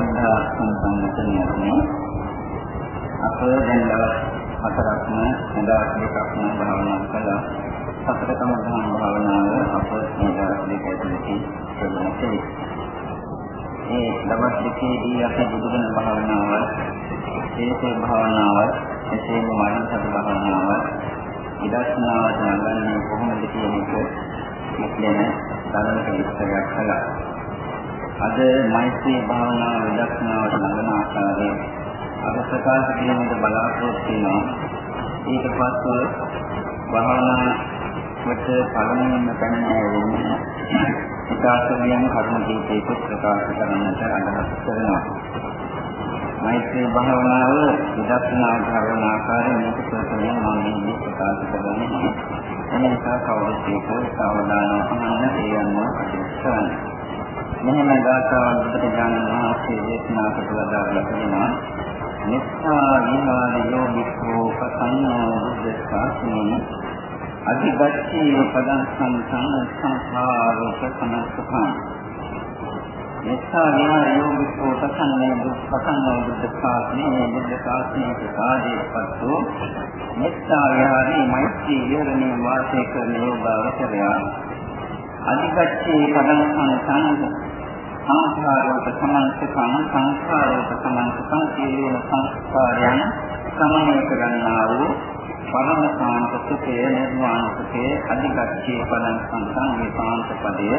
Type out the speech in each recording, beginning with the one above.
සම්දා සම්පන්නකනේ අප දැන් දවස් හතරක්ම දවස් දෙකක්ම භාවනා කළා. සතර කමඨාන් භාවනාව අප මේ දවස් දෙක ඇතුළතදී ප්‍රගුණ කළේ. මේ දවස් දෙකේදී අපි බුදුගුණ භාවනාව, හේතු භාවනාව, එසේම මානසික භාවනාව, විදර්ශනාව දැනගන්නේ කොහොමද කියන එක කියන ධර්ම විස්තරයක් කළා. අද මෛත්‍රී භාවනාව විදර්ශනාවට ළඟන ආකාරයේ අද ප්‍රකාශ කිරීමට බලාපොරොත්තු වෙනවා. ඊට පස්ව භාවනාවට පළමුවෙන්ම පැමිණෙන්නේ විකාශනයන් කර්ම දීපේක ප්‍රකාශ කරන්නට අදහස් කරනවා. මෛත්‍රී භාවනාව විදර්ශනා කරන ආකාරය මේක ප්‍රථමයෙන් මම මේ ප්‍රකාශ කරන්නේ. එනිසා කවුරුත් ඒක සාවධානව අහන්න ඒ අනුව කටයුතු කරන්න. මෙහෙම ගාථාවක් බුදුරජාණන් වහන්සේ දේශනා කොට වදාළා කියනවා නිස්සා විහාරයෝ වික්ඛෝ පතන්නෝ බුද්ධ ශාසනය අධිගච්ඡී පදං සංසං සංඛාරෝප සමස්සඛං නිස්සා විහාරයෝ වික්ඛෝ පතන්නේ පතන්නෝ බුද්ධ ශාසනය බුද්ධ ශාසනයේ ප්‍රකාශයපත්තු නිස්සා විහාරේ මෛත්‍රී විහරණේ වාසය කරන යෝගාවචරය. අධිගච්ඡී පදං සංසං සංඛාරෝප සමන්තකං සංඛාරෝප සමන්තකං සියලුම සංස්කාරයන් සමනය කරන්නා වූ පරම සාන්ත සුඛය නිර්වාණ සුඛය අධිගච්ඡේ පදං සංසං මේ සාන්ත පදය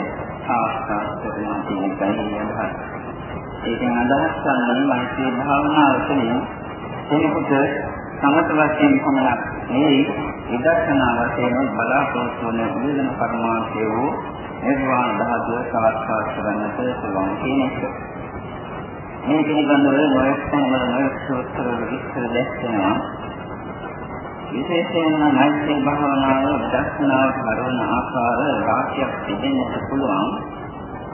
සාක්ෂාත් කරගන්න කියන එකයි අදහස්. ඒකෙන් අදහස් ගන්න මෛත්‍රී භාවනාව තුළින් කෙනෙකුට සමත වශයෙන් පමණක් නෙවෙයි විදර්ශනා වශයෙන් බලාපොරොත්තු වන උදේන පරමාර්ථය වූ නිර්වාණ ධාතුව සාක්ෂාත් කරගන්නට පුළුවන් කියන එක. මේ පිළිබඳව නොයෙක් වල නොයෙක් සූත්‍ර විස්තර දැක්වෙනවා. විශේෂයෙන්ම මෛත්‍රී භාවනාව දර්ශනාව කරන ආකාර රාශියක් තිබෙන්නට පුළුවන්.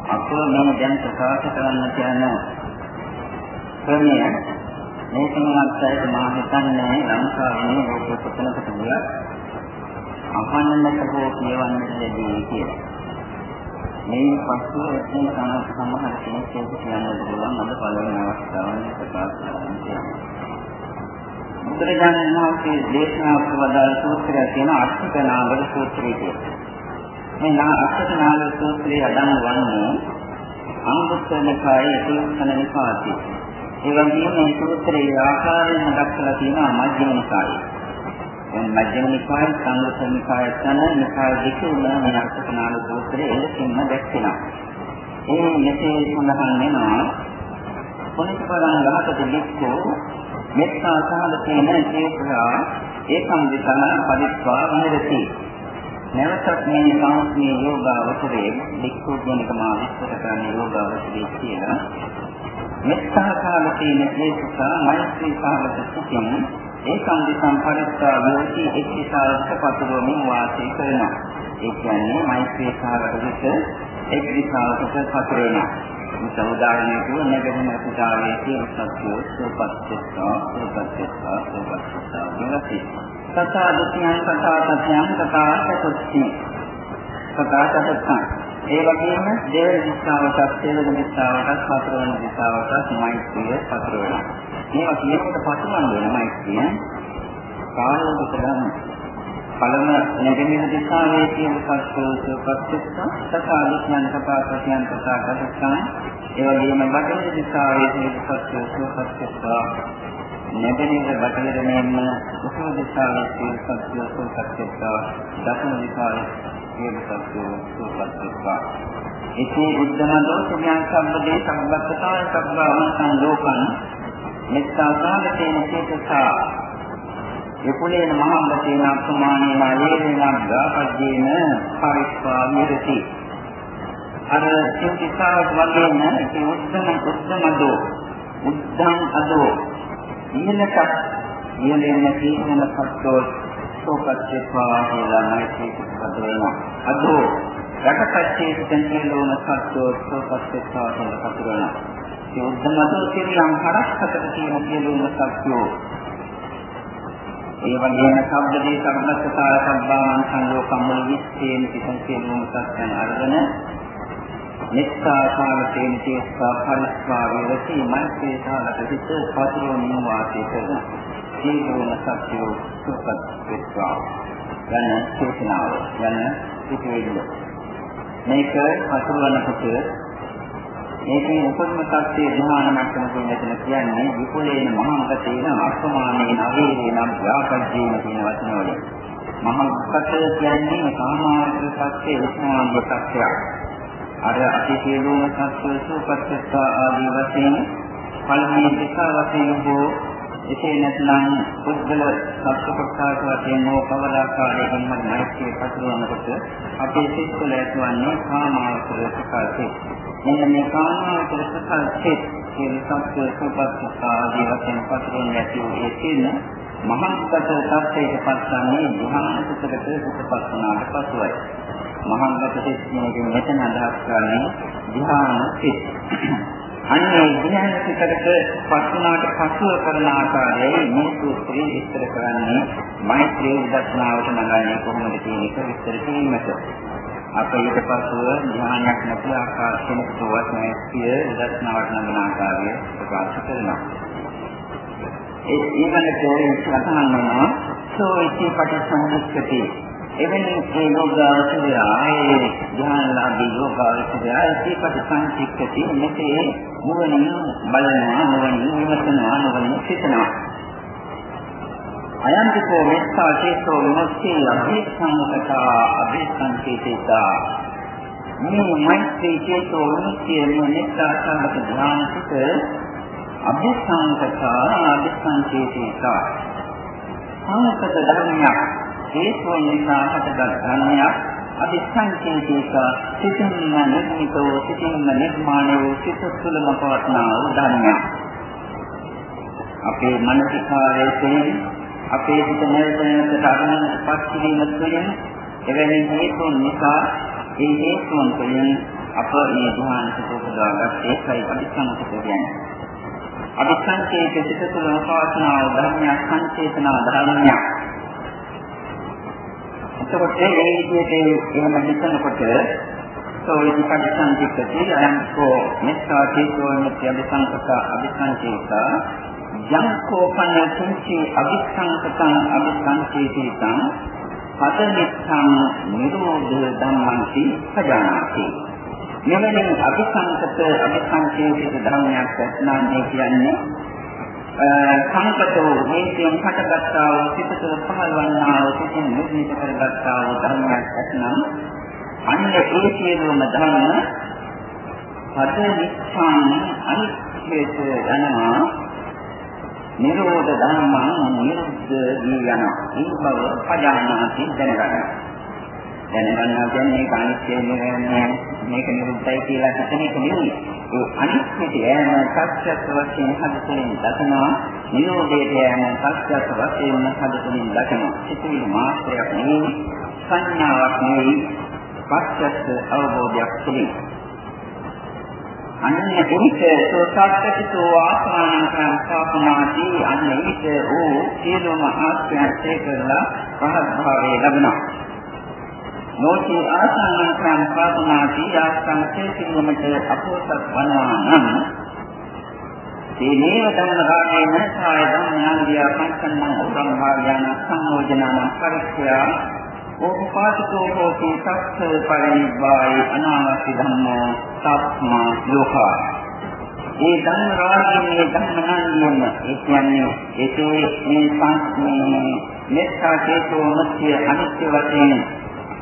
අප මේ දැන් ප්‍රකාශ කරන්න යන ක්‍රමය මේ සම්මතයට මා හිතන්නේ ලංකාවේ ලෝක කොතනකට ගියත් අහන්නට හෝ කියවන්නට ලැබෙයි කියලා. මේ පස්ව එතන තමයි සමහර කෙනෙක් ඒක කියන්න පුළුවන් අද පළවෙනි අවස්ථාවේ ප්‍රකාශ කරන්නේ. බුදුරජාණන් වහන්සේ දේශනා කරවදාළ සූත්‍රය කියන අෂ්ටකනාවර සූත්‍රය කියලා. මේ නා අෂ්ටකනාවර සූත්‍රය අදන් වන්නේ අංගුත්තර නිකායේ 11 නිපාතේ. ඒ වගේම මේ සූත්‍රයේ ආකාරයෙන් දක්වලා තියෙනවා මධ්‍යම නිකායේ. දැන් මධ්‍යම නිකාය සංගත නිකාය යන නිකාය දෙකම මේ අර්ථකනාල සූත්‍රයේ එලෙසින්ම දැක්වෙනවා. ඒ මෙසේ සඳහන් වෙනවා පොනිපරණ ගහකට දික්කෝ මෙත්තා සහගතේන ජීවකා ඒකම් විතන පරිත්වා විහෙරති. නැවතත් මේ සාස්ත්‍රීය යෝගාවචරයේ දික්කෝ කියන එක මා විස්තර කරන යෝගාවචරයේ කියලා මෙත්තා සහගතේන ජීවකා මෛත්‍රී සහගත සුඛින් ඒකම් දිසම් පරිත්තා යෝති එක්දිසාවක පතුරමින් වාසය කරනවා. ඒ කියන්නේ මෛත්‍රී සාගතක එක් දිසාවකට පතුරනවා. මේ උදාහරණයක් නැගෙන පුතාවේ කියන සත්‍යෝ සෝපත්ත්‍ස්සා සෝපත්ත්‍ස්සා සෝපත්ත්‍ස්සා කියලාති. තථා දුක්ඛයන් තථා සත්‍යයන් තථා සත්‍ති. තථා සත්‍යං ඒ වගේම දේව දිස්සාවටත් තේවන දිස්සාවටත් පතරවන දිස්සාවටත් මෛත්‍රිය පතර වෙනවා. මේවා කියනකොට පසුමන් වෙන මෛත්‍රිය කායෝගත ගන්න. පළම නැගෙනහිර දිස්සාවේ තියෙන සත්‍යෝසපත්ත්ත තථාගතයන් තථාගතයන් තථාගතයන් ඒ වගේම බටහිර දිස්සාවේ තියෙන සත්‍යෝසපත්ත්ත නැගෙනහිර බටහිර මෙන්න උසම දිස්සාවේ තියෙන සත්‍යෝසපත්ත්ත දකුණු දිස්සාවේ කියන සත්‍යෝ සුපත්ත්වා. ඉති උද්දමදෝ සුභයන් සම්බදේ සම්බත්තතාය සබ්බාන සංලෝකං මෙත්තා සාගතේන චේතසා යකුලේන මහම්බතේන අප්‍රමාණේන ආයේන ගාපජ්ජේන පරිස්වා විරති අර චේතසාවක් වගේම ඒ උද්දම උද්දමදෝ උද්දම් අදෝ ඊළඟට ඊළඟ තියෙන සත්‍යෝ සෝපච්චේවා කියලා නැති කුසල වෙනවා. අදෝ රටපච්චේ සංකේලෝන සත්‍යෝ සෝපච්චේවා කියලා කතර වෙනවා. ඒ උද්දමතෝ කියන හරස්කට තියෙන සියලුම සත්‍යෝ ඒ වගේම ශබ්දදී සම්බස්සතාව සම්බාමන් සංයෝගම් වල විශ්ේන පිටන් සියලුම සත්‍යයන් අරගෙන මෙත්තා සාගතේන තේස්සා පරිස්වා වේති මෛත්‍රී සාගත සිත පතුරවමින් වාසය කරන සීලවන සත්‍යෝ සුපත් වෙත්වා යන චේතනාව යන පිටුවිල්ල මේක පතුරවනකොට මේකේ උපරිම තත්ත්වයේ ධ්‍යාන මට්ටම කියන එතන කියන්නේ විපුලේන මහාගතේන අර්ථමානේන අවේරේනම් ව්‍යාපජ්ජේන කියන වචන වලින්. මහාගත කියන්නේ සාමාන්‍ය සත්‍යයේ විස්මාන්ව සත්‍යයක් අර අති සියලුම සත්‍ය සූපත්ත්වා ආදී වශයෙන් පළමුව දෙක වශයෙන් හෝ එසේ නැත්නම් පුද්ගල සත්‍ය කොටසක් වශයෙන් හෝ කවදාකාරයකින් හරි මෛත්‍රිය පතුරවනකොට අපේ සිත් තුළ ඇතිවන්නේ කාමාවචර ප්‍රකාශය. මෙන්න මේ කාමාවචර ප්‍රකාශයේ කියන සත්‍ය සූපත්ත්වා ආදී වශයෙන් පතුරවන ඇති වූ ඒ තියෙන මහත්කත තත්ත්වයට පත්වන්නේ ධ්‍යානසුතකට සුපපත් වුණාට පසුයි. මහාන්ගත සිත් කියන මෙතන අදහස් කරන්නේ ධ්‍යාන සිත්. අන්නේ ධ්‍යාන සිතකට පස්සුනාට පසුව කරන ආකාරයයි මේ සූත්‍රයේ විස්තර කරන්නේ මෛත්‍රී විදර්ශනාවට නගන්නේ කොහොමද කියන එක විස්තර කිරීමට. අප ඊට පසුව ධ්‍යානයක් නැති ආකාර කෙනෙකුට වස්නේ සිය විදර්ශනාවට නගන ආකාරය ප්‍රකාශ කරනවා. ඒ ඊළඟට සඳහන් වෙනවා සෝ ඉති පටිසංයුක්තේ එවැනි ඒ යෝගාවචරය ආයේ ධ්‍යානලාභී යෝගාවචරය ඒකපට සංසික්කති මෙතේ නුවණින් බලනවා නුවණින් විමසනවා නුවණින් සිතනවා. අයන්තිකෝ මෙත්තා චේතෝ විමුක්ති අභිසංකතා අභිසංකේතිතා. මේ මෛත්‍රී චේතෝ විමුක්තිය මේ මෙත්තා සංකත ධ්‍යානසිත අභිසංකතා අභිසංකේතිතා. සංකත ධර්මයක් හේතුන් නිසා හටගත් ධර්මයක් අධිසංකේතික සිතින්ම නිර්මිතව සිතින්ම නිර්මාණය වූ සිත තුළම පවත්නා වූ ධර්මයක්. අපේ මානසිකාරයේ අපේ සිත නිරතනක ධර්මයන් පත් කිරීම තුළින් එවැනි හේතුන් නිසා ඒ හේතුන් තුළින් අප මේ ධ්‍යාන සිත උපදවාගත්තේ ඒකයි අධිසංකේත කියන්නේ. අධිසංකේත සිත තුළම පවත්නා වූ ධර්මයක් සංකේතනා ධර්මයක්. එතකොට මේ විදිහට එහෙම හිතනකොට සෝවිදි පරිසංකීර්ති අයන්කෝ මෙස්සාකීතෝ මෙත්‍ය අභිසංකත අභිසංකීත. යංකෝපන තුන්චි අභිසංකතං අභිසංකීතිතං පදමිත්තං නිරෝධ ධම්මංති සජානාති. මෙවැනි අභිසංකත අභිසංකීත ධර්මයක් ඇත්නම් කියන්නේ සංකතෝ හේතුන් හටගත්තා වූ සිත තුළ පහළවන්නා වූ සිතින් නිර්මිත කරගත්තා වූ ධර්මයක් ඇතනම් අන්න ඒ සියලුම ධර්ම පද නිස්සාන අනිත්‍යයට යනවා. නිරෝධ ධර්මං නිරුද්ධ වී යනවා. ඒ බව පජානාති දැනගන්න. දැනගන්නවා කියන්නේ මේක අනිත්‍ය නෙවෙයි මේක නිරුද්ධයි කියලා හිතන එක නෙවෙයි. ඒ අනිත්‍යයට යෑම සත්‍යත් වශයෙන් හදතුලින් දකිනවා. නිරෝධයට යෑම සත්‍යත් වශයෙන් හදතුලින් දකිනවා. සිතුවිලි මාත්‍රයක් නෙවෙයි සංඥාවක් නෙවෙයි පස්සත් අවබෝධයක් තුළින්. අන්න එවිට සෝසත්ත්‍සිතෝ ආත්මානං සංස්ථාපනාදී අන්න එවිට ඕ සියලුම ආශ්‍රයන් තේකරලා පහත් භාවයේ ලැබෙනවා. නොචේ ආසන්නං සංපාදනාති ආස්තංසේ සිංහමට අපෝසත් වනවා නම් තේනේව ධම්ම රාගේන සාය ධම්මයන්දිය පංචන්නං උදම් භාගයන සංයෝජනන පරික්ඛ්‍යා ඕපපාතිකෝ හෝති සක්ඛ පරිනිබ්බායි අනාමති ධම්මෝ සත්මා ලෝකා. ඒ ධම්ම රාගයේ ධම්මනන්දියම ඒ කියන්නේ ඒකේ මේ සංස්මේ මෙත්තා චේතෝ මුක්තිය අනිත්‍ය වශයෙන්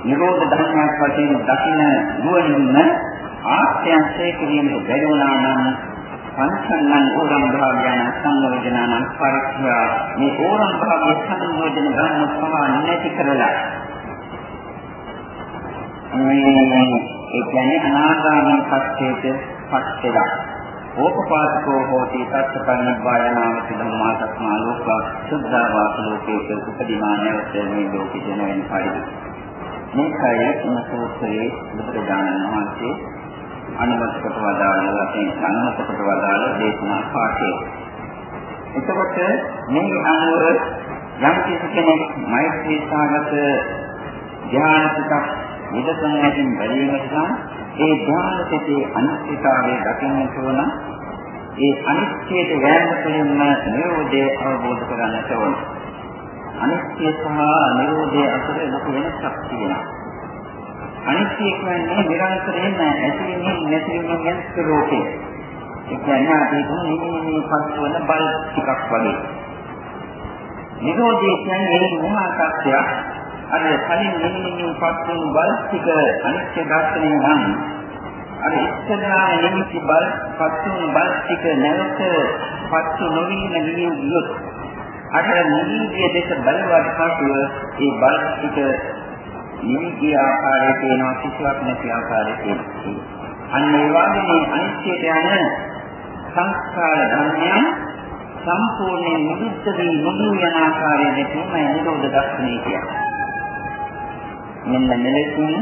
නිරෝධ ධර්මයක් වශයෙන් දකින නුවණින්ම ආශ්‍රයන්සේ කිරීමට බැරි වුණා නම් පංචන්නං ඕරම් භාගයන සංයෝජනන පරික්ෂා. මේ ඕරම් භාගයේ සංයෝජන ගන්න පහ නැති කරලා. මේ ඒ කියන්නේ අනාගාමී පස්සේට පස්සෙලා ඕපපාතකෝ හෝති තත්ත්පන්නබ්බායනාවති ධම්මා තස්මා ලෝකා සුද්ධාවාස ලෝකේක උපදිනා නැවත මේ ලෝකෙ ජන වෙන පරිදි. මේකයි මේ සූත්‍රයේ බුදුරජාණන් වහන්සේ අනුමත කොට වදාළ වශයෙන් අනුමත කොට වදාළ දේශනා පාඨය. එතකොට මේ අනුව යම් කෙනෙක් මෛත්‍රී සාගත ධ්‍යානසිතක් විදසන හැටින් බැලීම නිසා ඒ ධ්‍යාන සිතේ අනිත්‍යතාවය දකින්නට ඕන. ඒ අනිත්‍යයට යෑම තුළින්ම නිරෝධය අවබෝධ කරගන්නට ඕන. අනිත්‍ය සහ නිරෝධය අතර ලොකු වෙනසක් තියෙනවා. අනිත්‍ය කියන්නේ නිරන්තරයෙන්ම ඇතිවීමෙන් නැතිවීමෙන් යන ස්වરૂපය. ඒ කියන්නේ අපි තුන නිමිනි පස්වන බල ටිකක් වගේ. නිරෝධය කියන්නේ මේ මහා සත්‍යයක්. අර කලින් නිමිනි පස්වන බල ටික අනිත්‍ය දර්ශනය නම් අර ඉස්සරහා නිමිති බල පස්වන බල ටික නැවත පස්ව නොවීම නියුත් අර නිමිතිය දෙක බලවත් පසුව ඒ බල ටික නිමිති ආකාරයේ තියෙනවා කිසිවක් නැති ආකාරයේ තියෙනවා. අන්න ඒ වගේ අනිත්‍යයට යන සංස්කාර ධර්මයන් සම්පූර්ණයෙන් නිරුද්ධ වී මුදු යන ආකාරයේ තමයි නිරෝධ දර්ශනය කියන්නේ. මෙන්න මෙලෙසින්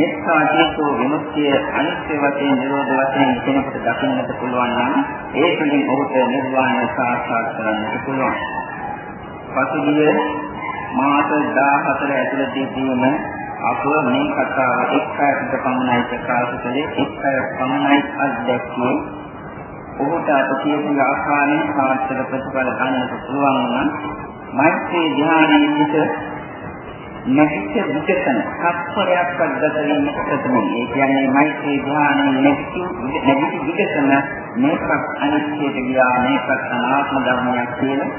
මෙත්තා චේතෝ විමුක්තිය අනිත්‍ය වශයෙන් නිරෝධ වශයෙන් කෙනෙකුට දකින්නට පුළුවන් නම් ඒ තුළින් ඔහුට නිර්වාණය සාක්ෂාත් කරගන්නට පුළුවන්. පසුගිය මාස 14 ඇතුළතදීම අප මේ කතාව එක් අයකට පමණයි ප්‍රකාශ කළේ එක් අයක් පමණයි අත්දැක්කේ ඔහුට අප කියපු ආකාරයෙන් සාර්ථක ප්‍රතිඵල ගන්නට පුළුවන් නම් මෛත්‍රී ධ්‍යානයේ පිට නැතිච්ච විකසන සත්පරයක් අද්දතරින් ප්‍රථමයි. ඒ කියන්නේ මෛත්‍රී ධ්‍යානයේ නැතිච්ච නැතිච්ච විකසන මේකක් අනිත්‍යයට ගියා මේකක් අනාත්ම ධර්මයක් කියලා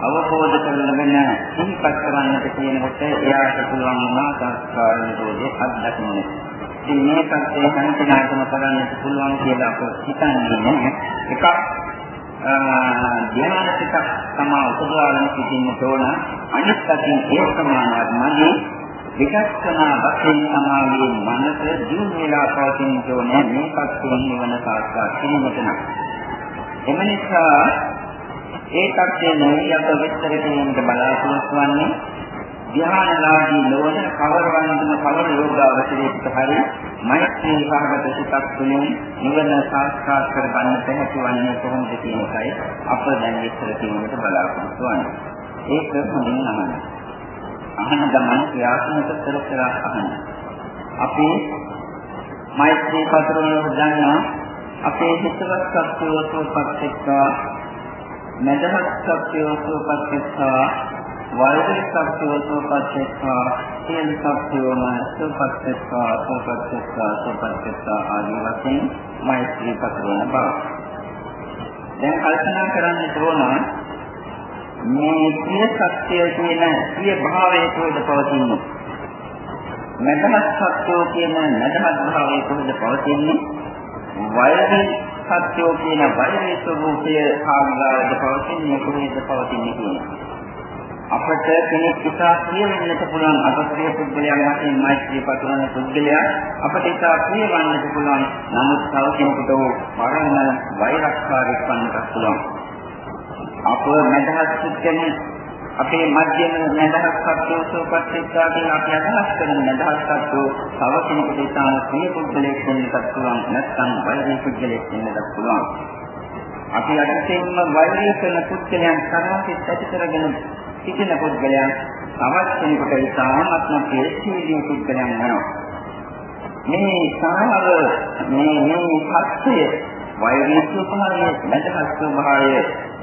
අවබෝධ කරගෙන සිහිපත් කරන්නට කියනකොට එයාට පුළුවන් වුණා සංස්කාර නිරෝධය අත්දකින්න. ඉතින් මේ පැත්තේ හැමතැනකම කරන්නට පුළුවන් කියලා අප හිතන්නේ නැහැ. එකක් ධ්‍යානසික තමා උපදවාගෙන සිටින්න තෝරන අනිත් අතින් ඒ ප්‍රමාණයක් මදි විකල්පනා වශයෙන් සමාගයේ මනස දියුණු වෙලා පවතින තෝරන මේකත් තුන් නිවන සාක්ෂාත් කිරීමට නම්. එම නිසා ඒ தත්ත්වය නොවි අප විස්තර කිරීමට බලාපොරොත්තු වන්නේ ධ්‍යානලාභී නොවන කවරවන්දම කවර යෝගාවචරයකට හරි මෛත්‍රී භාගත සිතක් තුළින් නිවන සාක්ෂාත් කර ගන්නට හැකිවන්නේ කොහොමද කියන එකයි අප දැන් විස්තර කිරීමට බලාපොරොත්තු වන්නේ. ඒක හොඳින් අහන්න. අහන ගමන් ක්‍රියාත්මක කර කර අහන්න. අපි මෛත්‍රී පතරවල දන්නා අපේ හිතවත් සත්‍යවතුපත් එක්ක මදහත් සත්‍යෝ සෝපත්ත්වා වෛදික සත්‍යෝ සෝපත්ත්වා සීල සත්‍යෝම සෝපත්ත්වා සෝපත්ත්වා සෝපත්ත්වා ආදී වශයෙන් මෛත්‍රී පතරන බව. දැන් කල්පනා කරන්න ඕන මේ සිය සත්‍යය කියන සිය භාවයේ කොහෙද පවතින්නේ? මදහත් සත්‍යෝ කියන මදහත් භාවයේ කොහෙද පවතින්නේ? වෛදික සත්‍යෝ කියන වෛරී ස්වરૂපය කාගාවද පවතින්නේ කොහේද පවතින්නේ කියන අපට කෙනෙක් ඉතා ප්‍රිය වෙන්නට පුළුවන් අපේ පුද්ගලයන් වශයෙන් මෛත්‍රී පතුරන පුද්ගලයා අපට ඉතා ප්‍රිය වන්නට පුළුවන්. නමුත් තව කෙනෙකුට මරණ වෛරක්කාරී වන්නට පුළුවන්. අප මදහත් පුද්ගලයන් අපේ මධ්‍යම නැදහස් සත්‍යෝසෝපත් සිතා කියලා අපි අදහස් කරන නැදහස් සත්‍යෝ තව කෙනෙකුට ඉතාම ප්‍රිය පුද්ගලයෙක් වෙන්නත් පුළුවන්. නැත්නම් වෛරී පුද්ගලයෙක් වෙන්නත් පුළුවන්. අපි අදිටෙන්ම වෛරී කරන පුද්ගලයන් කරාසිට ඇති කරගෙන සිටින පුද්ගලයන් තවත් කෙනෙකුට ඉතාමත්ම ප්‍රේක්ෂණීය පුද්ගලයන් වෙනවා. මේ සාහව මේ මේ සත්‍ය වෛරී ස්වභාවය නැදහස් ස්වභාවය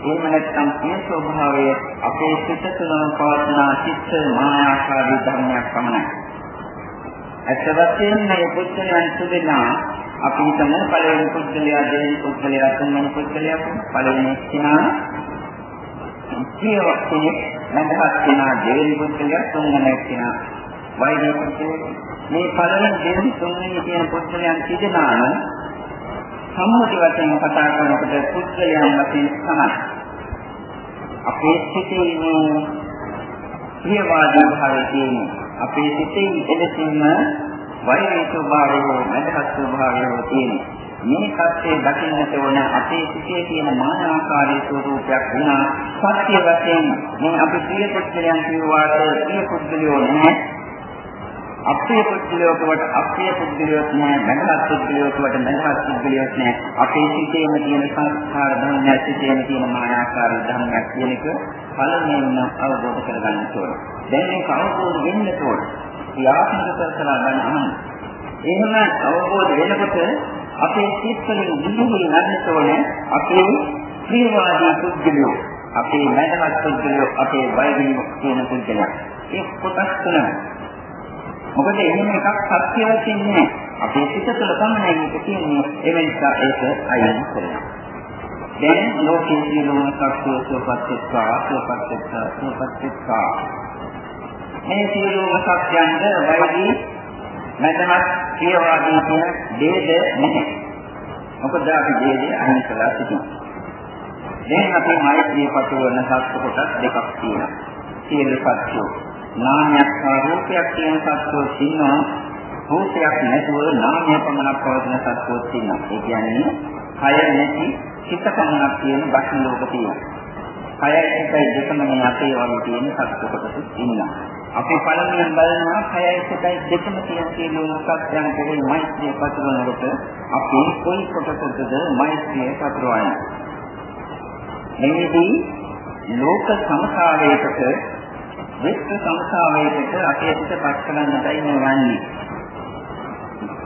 එහෙම නැත්නම් මේ ස්වභාවය අපේ සිත තුළ පවත්නා චිත්ත මායාකාරී ධර්මයක් පමණයි. ඇත්ත වශයෙන්ම මේ පුද්ගලයන් තුදෙනා අපි හිතමු පළවෙනි පුද්ගලයා දෙවෙනි පුද්ගලයා තුන්වෙනි පුද්ගලයා පළවෙනි කෙනා ජීවත් කෙනෙක් නැදහත් කෙනා දෙවෙනි පුද්ගලයා තුන්වෙනි කෙනා වෛද්‍ය පුද්ගලයා මේ පළවෙනි දෙවෙනි තුන්වෙනි කියන පුද්ගලයන් තිදෙනාම සම්මුති වශයෙන් කතා කරනකොට පුද්ගලයන් වශයෙන් තමයි. අපේ සිතේ ඉන්න ප්‍රියවාදී භාවය තියෙන අපේ සිතේ එලෙසින්ම වෛරී ස්වභාවය නැදහත් ස්වභාවය තියෙන මේ කත්තේ දකින්නට ඕන අපේ සිතේ තියෙන මානාකාරී ස්වરૂපයක් වුණා සත්‍ය වශයෙන් මේ අපි ප්‍රිය පුද්ගලයන් කියවාට ප්‍රිය පුද්ගලයෝ නැහැ අපේ පුද්ගලයෙකුට අපේ පුද්ගලයෙක් නෑ මනහත් පුද්ගලයෙකුට මනහත් පුද්ගලයෙක් නෑ අපේ සිතේම තියෙන සංස්කාර ධර්ම සිතේම තියෙන මායාකාර ධර්මයක් කියන එක පළමුවෙන්ම අවබෝධ කරගන්න ඕන. දැන් මේක අවබෝධ වෙන්න ඕන. ක්‍රියාත්මක කරලා ගන්න. එහෙම අවබෝධ වෙනකොට අපේ සිත්වලින් විදුලි නැන්නට ඕනේ අපේ ප්‍රියවාදී පුද්ගලයෝ අපේ මනමත් පුද්ගලයෝ අපේ වෛද්‍යම කියන පුද්ගලයන් ඒ කොටස් තුනයි මොකද එහෙම එකක් සත්‍ය වශයෙන් නෑ අපේ සිත තුළ පමණයි මේක තියෙන්නේ ඒ නිසා ඒක අයින් කරනවා. දැන් ලෝකයේ සියලුම සත්‍ය සෝපත්ත්වා සෝපත්ත්වා සෝපත්ත්වා මේ සියලුම සත්‍යයන්ද වෛද්‍ය මනමත් ප්‍රියවාදී කියන දෙද නැහැ මොකද අපි දෙදේ අයින් කළා සිටිනවා දැන් අපි මෛත්‍රී පතුරවන සත්‍ය කොටස් දෙකක් තියෙනවා. සියලු සත්‍යෝ. නාමයක් හා රූපයක් කියන සත්‍යෝ ඉන්නවා. රූපයක් නැතුව නාමය පමණක් පවතින සත්‍යෝ ඉන්නවා. ඒ කියන්නේ කය නැති චිත්ත පමණක් තියෙන බක්ම ලෝක තියෙනවා. කයයි සිතයි දෙකම මේ අපේ වගේ තියෙන සත්‍ය කොටස් ඉන්නවා. අපි පළමුවෙන් බලනවා කයයි සිතයි දෙකම තියෙන සියලුම සත්‍යයන් කෙරෙහි මෛත්‍රිය පතුරවනකොට අපි කොයි කොටසද මෛත්‍රිය පතුරවන්නේ? මෙහිදී ලෝක සංසාරයකට විශ්ව සංසාරයකට අපේ පිට පත් කරන්නටයි මේ යන්නේ.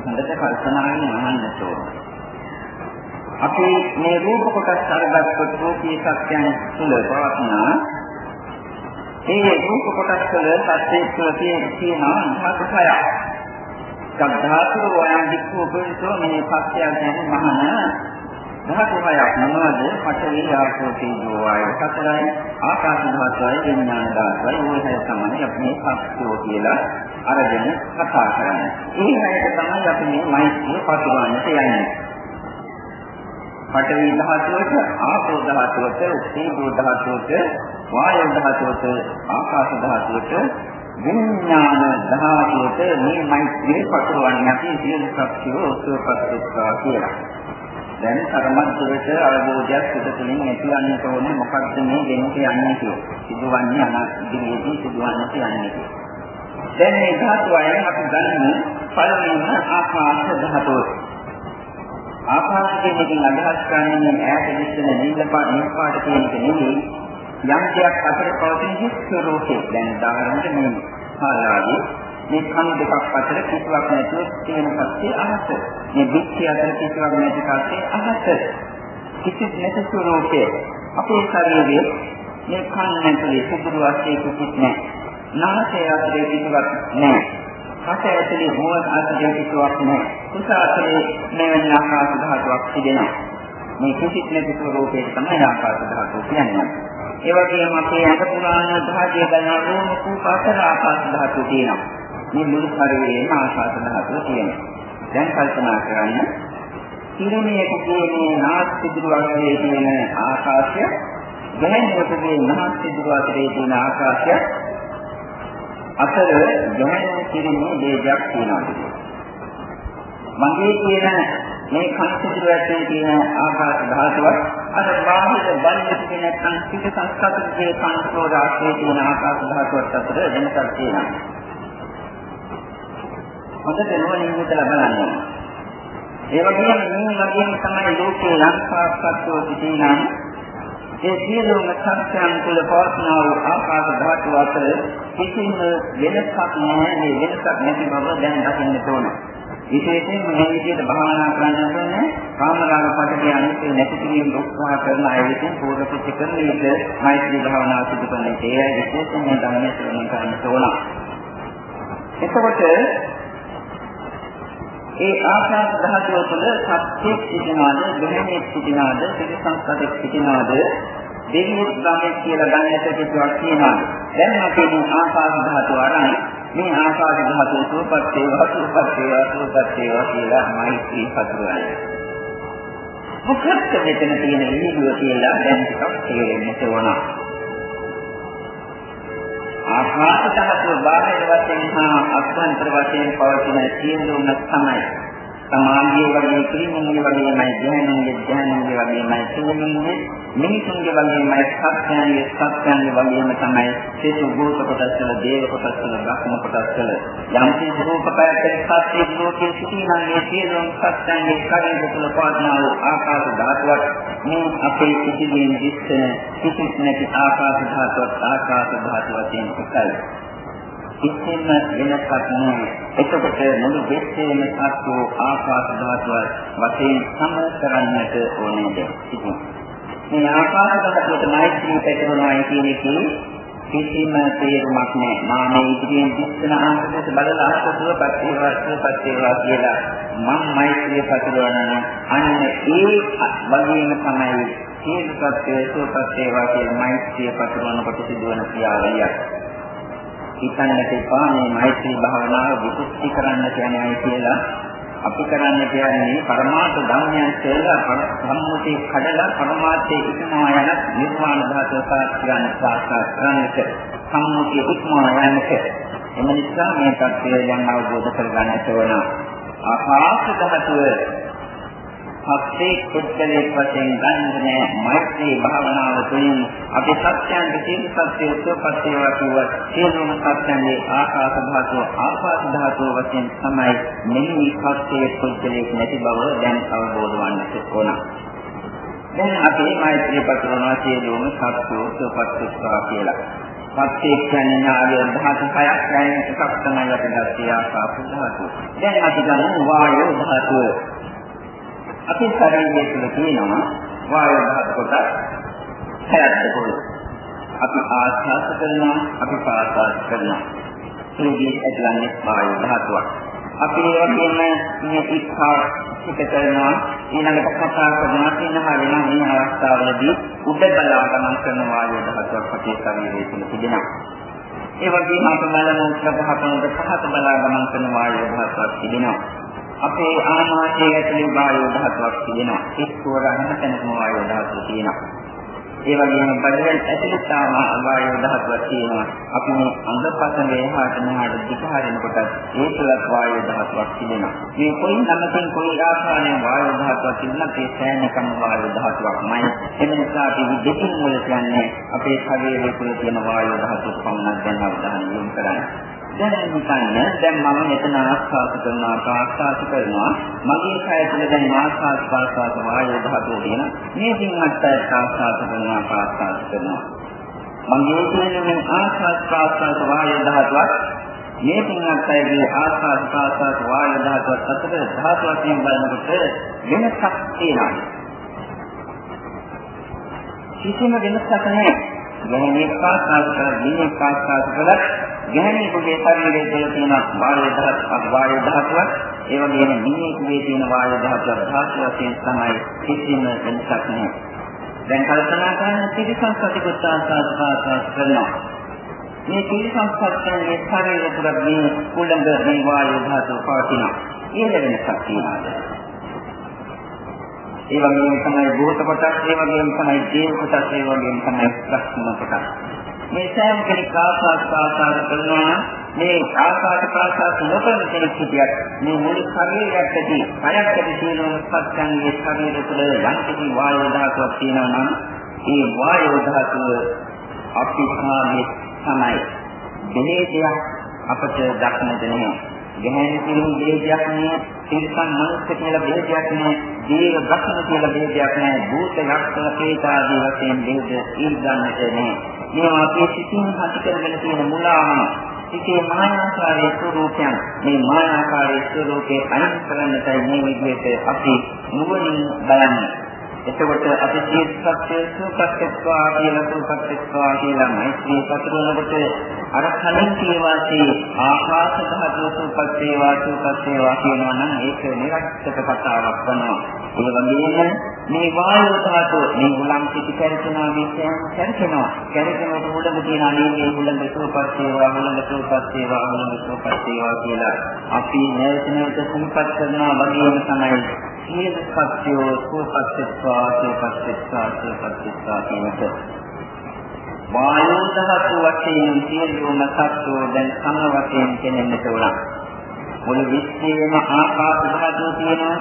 හොඳට කල්පනාවෙන් අහන්න ඕන. අපි මේ රූප කොටස් අරගත්තොත් රූපී සත්‍යයන් තුළ පවත්නා ඒ රූප කොටස් වල සත්‍යයේ තුළ තියෙනවා ධාතු හයක්. සද්ධාතු වයන් දික්කෝ පුරිසෝ මේ සත්‍යයන් ගැන මහාන ධාතු හයක් මොනවද? පඨවි ආපෝ තේජෝ වායු සතරයි ආකාශ ධාතුවයි විඥාන ධාතුවයි මේ හය තමයි අපි මේ සත්‍යෝ කියලා අරගෙන කතා කරන්නේ. මේ හයට තමයි අපි මේ මෛත්‍රිය පතුරවන්නට යන්නේ. පඨවි ධාතුවට ආපෝ ධාතුවට තේජෝ ධාතුවට වායු ධාතුවට ආකාශ ධාතුවට විඥාන ධාතුවට මේ මෛත්‍රිය පතුරවන්නේ අපි සියලු සත්‍යෝ උත්සවපත් කියලා. දැන් කර්මද්දයට අවබෝධයක් සිත තුළින් ඇතිවන්නට ඕනේ මොකක්ද මේ දෙන්නට යන්නේ කියලා. සිදුවන්නේ අනාගතයේදී සිදුවන්නට යන්නේ කියලා. දැන් මේ ධාතු අයන අපි ගන්න පළවෙනිම ආකාශ ධාතුව. ආකාශ කියනකින් අදහස් කරන්නේ ඈත දිස්සන නිල පාට නිල පාට කියන එක නෙවෙයි. යම් දෙයක් අතර පවතින හිස්වරෝපේ දැන් උදාහරණයක් මේ කාලාවේ මේ කන් දෙකක් අතර කිසිවක් නැතුව තියෙන පැත්තේ අහස. මේ විච්‍ය අතර කිසිවක් නැති පැත්තේ අහස. කිසි නැති ස්වරෝපේ අපේ ශරීරයේ මේ කන් නැතුලේ සුබුරු වාසිය කිසිත් නැහැ. නාසය අතරේ කිසිවක් නැහැ. රස ඇතුලේ මොහොත අතරේ කිසිවක් නැහැ. කුස අතරේ මෙවැනි ආකාශ ධාතුවක් තිබෙනවා. මේ කිසිත් නැති ස්වરૂපයේ තමයි ආකාශ ධාතුව කියන්නේ. ඒ වගේම අපේ අඟ පුරාණ ධාතිය ගන්නා රෝම කූප අතර ආකාශ ධාතුව තියෙනවා. මේ මුළු ශරීරයේම ආකාශ ධාතුව තියෙනවා. දැන් කල්පනා කරන්න කිරණයකගේ මේ නාස්තිදුර වගේ තියෙන ආකාශය ගහනකොටගේ නාස්තිදුර අතරේ තියෙන ආකාශය අතර ගහන කිරණේ දෙයක් තියෙනවා. මගේ කියන මේ කන්සිදුර ඇතුලේ තියෙන ආකාශ ධාතුවත් අර බාහිර බලයට තියෙන නැත්නම් සිත සංස්කෘතිකයේ සංස්කෘතියේ තියෙන ආකාශ ධාතුවත් අතර වෙනසක් තියෙනවා. හොඳට නුවණින් හිතලා බලන්න. ඒ වගේම මේ වගේම තමයි ලෝකේ ලංකාවක්ත්වෝ සිටිනා ඒ සියලුම සංස්කෘතියන් තුළ පවත්නා වූ ආකාශ ධාතු අතර කිසිම වෙනසක් නැහැ මේ වෙනසක් නැති බව දැන් දකින්න ඕන. විශේෂයෙන්ම මේ විදිහට භාවනා කරන්න ඕනේ කාමරාග පටක යන්නේ නැති කිරීම උත්සාහ කරන අය විසින් පූර්ව ප්‍රතිකරණ එක මෛත්‍රී භාවනාව සිදු කරන එක ඒ විශේෂයෙන්ම ධර්මයේ ශ්‍රවණය කරන්න ඕන. එතකොට ඒ ආකාශ ධාතුව තුළ සත්‍යයක් සිටිනාද, ගෘහණයක් සිටිනාද, පිළිසංස්කතයක් සිටිනාද, දෙවියන් ගමෙක් කියලා ගන්නට කිසිවක් තියනවාද? දැන් අපි මේ ආකාශ ධාතුව අරන් මේ ආකාශ ධාතුව සූපත් වේවා, සූපත් වේවා, සූපත් වේවා කියලා මෛත්‍රී පතුරවන්නේ. මොකක්ද මෙතන තියෙන ඉනිදුව කියලා දැන් ටිකක් තේරෙන්න ඕන. ආකාශ ධාතුව බාහිර වශයෙන් හා අභ්‍යන්තර වශයෙන් පවතින සියලුම තමයි සමාධිය වගේ ක්‍රීමන්නේ වගේමයි ධ්‍යානයේ ධ්‍යානයේ වගේමයි සුවමින්නේ මිනිසුන්ගේ වගේමයි සත්‍යයන්ගේ සත්‍යයන්ගේ වගේම තමයි හේතු භූත කොටස් වල දේව කොටස් වල බ්‍රහ්ම කොටස් වල යම් කිසි රූපකයක සත්‍ය ලෝකයේ සිටිනා මේ සියලුම සත්‍යයන්ගේ කාර්යය තුළ පවතිනා වූ ආකාශ ධාතුවක් මේ අපේ සිටින දිස්සන කිසිත් නැති ආකාශ ධාතුවක් ආකාශ ධාතුවක් කියන එකයි. කිසිම වෙනසක් නැහැ. එතකොට මුළු දෙස්සේම සත්ව ආකාශ ධාතුව වශයෙන් සම කරන්නට ඕනේද? ඉතින් මේ ආකාශ ධාතුවට මෛත්‍රී පැතිරෙනවා කියන එකේ කිසිම තේරුමක් නැහැ. මා මේ ඉදිරියෙන් දිස්සන ආකාශයට බලලා ආකාශවපත් වේවා සුවපත් වේවා කියලා මම මෛත්‍රිය පැතිරවනවා. අන්න ඒ වගේම තමයි සියලුපත් සුවපත් වේවා කියලා මෛත්‍රිය පැතිරවනකොට සිදුවන ක්‍රියාවලියක්. හිතන්නට එපා මේ මෛත්‍රී භාවනාව විසුද්ධි කරන්න කියන්නේ කියලා. අපි කරන්න කියන්නේ පරමාර්ථ ධර්මයන් කියලා සම්මුතිය කඩලා පරමාර්ථයේ ඉක්මවා යන නිර්වාණ ධාතුව සාක්ෂාත් සාක්ෂාත් කරන්නට සම්මුතිය ඉක්මවා යන්නට. එම නිසා මේ தත්ත්වය දැන් අවබෝධ කරගන්නට ඕන. ආකාශ ධාතුව සත්‍යේ කුච්චලේ වශයෙන් ගන්නේ මෛත්‍රී භාවනාව තුළින් අපි සත්‍යයන් දෙකේ සත්‍ය උත්පත්ති වේවා කිව්වා සියලුම සත්‍යයන්ගේ ආකාශ ධාතුව ආකාශ ධාතුව වශයෙන් තමයි මෙහි සත්‍යයේ කුච්චලේ නැති බව දැන් අවබෝධ වන්නට ඕන. දැන් අපි මෛත්‍රී පතරනවා සියලුම සත්‍ය උත්පත්ති කියලා. සත්‍ය කියන්නේ ආගේ ධාතු හයක් දැන් එකක් තමයි අපි දැක්කේ ආකාශ ධාතුව. දැන් අපි ගමු වායෝ ධාතුව. අපි ශරීරයේ තුල තියෙනවා වායු ධාතු කොටස් හයක් තිබුණා. අපි ආස්වාද කරනවා අපි ප්‍රාස්වාද කරනවා. මේ ඇතුළන්නේ වායු ධාතුවක්. අපි ඒ වගේම මේ ඉක්ඛා පිට කරනවා ඊළඟට කතා කරනවා කියනවා වෙන මේ අවස්ථාවලදී උඩ බලා ගමන් කරන වායු ධාතුවක් අපේ ශරීරයේ තුල තිබෙනවා. ඒ වගේම අපේ මල මුත්‍ර පහතනද පහත බලා ගමන් කරන වායු ධාතුවක් තිබෙනවා. අපේ ආමාශය ඇතුලේ වායු ධාතුවක් තියෙනවා. එක්කෝර හැමතැනම වායු ධාතුව තියෙනවා. ඒ වගේම බඩවැල් ඇතුලේ තාම වායු ධාතුවක් තියෙනවා. අපි මේ අංගපත වේහාට මෙහාට දිග හරිනකොට ඒ තුලත් වායු ධාතුවක් තිබෙනවා. මේ කොයි නමකින් කොයි ආකාරයෙන් වායු ධාතුවක් තිබුණත් ඒ සෑම එකම වායු ධාතුවක්මයි. ඒ නිසා අපි දෙකින් මුල කියන්නේ අපේ ශරීරය තුළ තියෙන වායු ධාතුව පමණක් දැන් අවධානය යොමු කරන්නේ. දැන් හිතන්න දැන් මම මෙතන ආස්වාද කරනවා ආස්වාද කරනවා. මගේ කය තුළ දැන් ආස්වාද ප්‍රාස්වාද වායු ධාතුව තියෙන මේ සිංහත් ආස්වාද කරනවා ආස්වාද කරනවා. මගේ තියෙන මේ ආස්වාද ප්‍රාස්වාද වායු ධාතුවත් මේ සිංහත් අයගේ ආස්වාද ප්‍රාස්වාද වායු ධාතුවත් අතර ධාතු වශයෙන් බලනකොට වෙනසක් තියෙනවා. කිසිම වෙනසක් නැහැ. ගැහණියක් ආස්වාද කරලා දිනෙක ආස්වාද කළා ගැහණියෙකුගේ ශරීරයේ තුළ තියෙන වායු දහස් වායු දහස්වත් ඒ වගේම දිනෙකුගේ තියෙන වායු දහස්වත් ධාතු වශයෙන් තමයි කිසිම වෙනසක් නැහැ. දැන් කල්පනා කරන ත්‍රිසංස්කෘතික ආස්වාද කරනවා. මේ ත්‍රිසංස්කෘතිකයේ ශරීරය තුළ මේ කුලඟ මේ වායු ධාතු පවතිනවා. ඒක වෙනසක් තියෙනවා. ඒ වගේම තමයි භූත කොටස්, ඒ වගේම තමයි ජීව කොටස්, ඒ වගේම තමයි ප්‍රශ්න කොටස්. මේ සෑම කෙනෙක් ආස්වාද ප්‍රාසාද කරනවා මේ ආස්වාද ප්‍රාසාද නොකරන කෙනෙක් හිටියත් මේ මුළු ශරීරයටදී කයක් ඇති තියෙන සත්‍යංගේ ශරීරය තුළ යම්කිසි වායු ධාතුවක් තියෙනවා නම් ඒ වායු ධාතුව අපි සාමයේ තමයි දෙලේදයක් අපට දක්නට නැහැ. ගැහැණි පිළිම දෙයක් නෑ, තිරසන් මනුස්ස කියලා දෙයක් නෑ, දේව බ්‍රහ්ම කියලා දෙයක් නෑ, භූත යක්ෂ ප්‍රේත ආදී වශයෙන් දෙද ඉල්ගන්නට නෑ. මේවා අපේ සිතින් හති කරගෙන තියෙන මුලාම සිතේ මායාකාරී ස්වરૂපයන් මේ මායාකාරී ස්වરૂපේ අයින් කරන්නටයි මේ විදිහට අපි නුවණින් බලන්නේ. එතකොට අපි සියස්සත්‍ය සුපස්සත්වා කියලා සුපස්සත්වා කියලා මෛත්‍රී පතරනකොට අර කලින් කියවාසේ ආකාශ ධාතු සුපස්සේවා සුපස්සේවා කියනවා නම් ඒක නිරක්ෂක කතාවක් වෙනවා. ඒ වගේම මේ වායු ධාතු මේ උලම් පිටි කරනවා මේ සෑම කරනවා. කරගෙනට උඩම තියෙන අනේගේ උලම් සුපස්සේවා උලම් සුපස්සේවා උලම් සුපස්සේවා කියලා අපි නැවත නැවත සම්පත් කරනවා වගේම තමයි සියලු සත්‍යෝ සෝපස්සත්වා සෝපස්සත්වා සෝපස්සත්වා කියනක. වායෝ දහතු වශයෙන් සියලුම සත්‍යෝ දැන් සම වශයෙන් කෙනෙන්නට උනා මුළු විශ්වයේම ආකාශ ධාතුව තියෙනවා.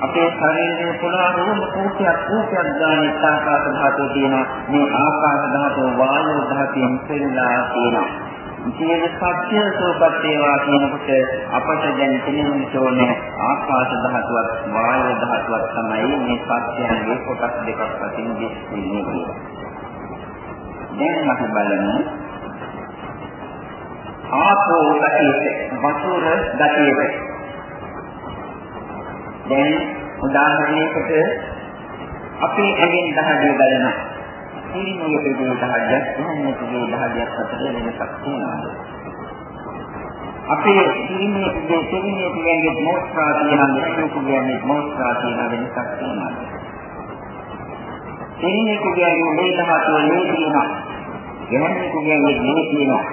අපේ ශරීරයේ පුරා රෝම කෝටයක් කෝටයක් ගානේ ආකාශ ධාතුව තියෙනවා. මේ ආකාශ ධාතුව වායෝ ධාතුවෙන් පෙරලා තියෙනවා. සියලු සත්‍ය සෝපත් වේවා කියනකොට අපට දැන් තේරෙන්න ඕනේ ආකාශ ධාතුවත් වායු ධාතුවත් තමයි මේ සත්‍යයන්ගේ කොටස් දෙකක් වශයෙන් දිස්වෙන්නේ කියලා. දැන් අපි බලමු. ආපෝ ගතියට වතුර ගතියට. දැන් උදාහරණයකට අපේ ඇඟෙන් දහඩිය ගලනවා සීනියකගේ දහඩියක් එහෙන්නකගේ දහඩියක් අතර වෙනසක් තියෙනවා අපේ සීනියකගේ සීනියකගේ මොස්ත්‍රා තියෙන දෙකකගේ මොස්ත්‍රා තියෙන වෙනසක් තියෙනවා සීනියකගේ මේ ධාතුව මේ තියෙනවා එහෙන්නකගේ මේ තියෙනවා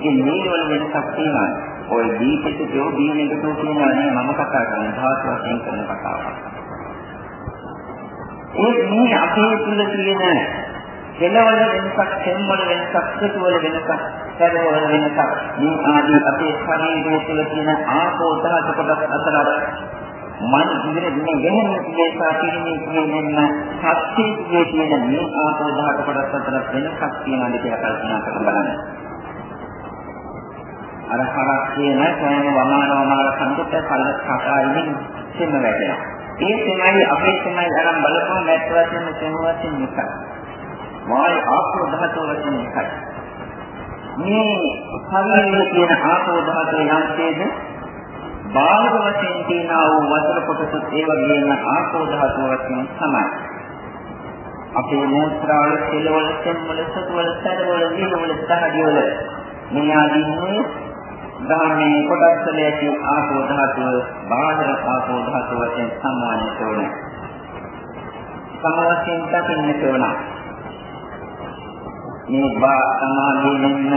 ඒ මේ වල වෙනසක් තියෙනවා. ඔය දීපිතෝ දීනෙකෝ කියනවා නේ මම කතා කරන ධාතු වශයෙන් කරන කතාවක්. ඒ මේ අපේ තුල තියෙන කෙලවල වෙනසක්, තෙම්වල වෙනසක්, සිතුවල වෙනසක්, සැරවල වෙනසක්, මේ ආදී අපේ ශරීරය තුළ තියෙන ආපෝ ධාතු කොටස් අතර මන ඉදිරියේ මේ ගෙහෙන දේශා කිරීමේ කියනෙන්න සත්‍යයේ තියෙන මේ ආපෝ ධාතු කොටස් අතර වෙනසක් තියෙනවාද කියලා කල්පනා කරලා බලන්න. අර හරක් කියන සෑම වමාන වමාන කන්දට කල කටායින් සෙම වැටෙනවා. ඒ සෙමයි අපේ සෙමයි අරන් බලපුවම නැත් වශයෙන් සෙම වශයෙන් එකයි. වායු ආපෝ ධාතු වශයෙන් එකයි. මේ ශරීරයේ තියෙන ආපෝ ධාතුවේ යම්කේද බාහිර වශයෙන් තියෙන වූ වතුර කොටසත් ඒ වගේම ආපෝ ධාතුව වශයෙන් තමයි. අපේ මෝත්‍රාවල කෙලවල සෙම්වල සතුවල සැරවල දීවල සහඩිවල මේ ආදීන්නේ ගාමී කොටස් වල ඇති ආපෝ ධාතුව බාහිර ආපෝ ධාතුව වශයෙන් සම්මානිත වන. සමවසින් දකින්නට වන. මේ බා සමාගයේ ඉන්න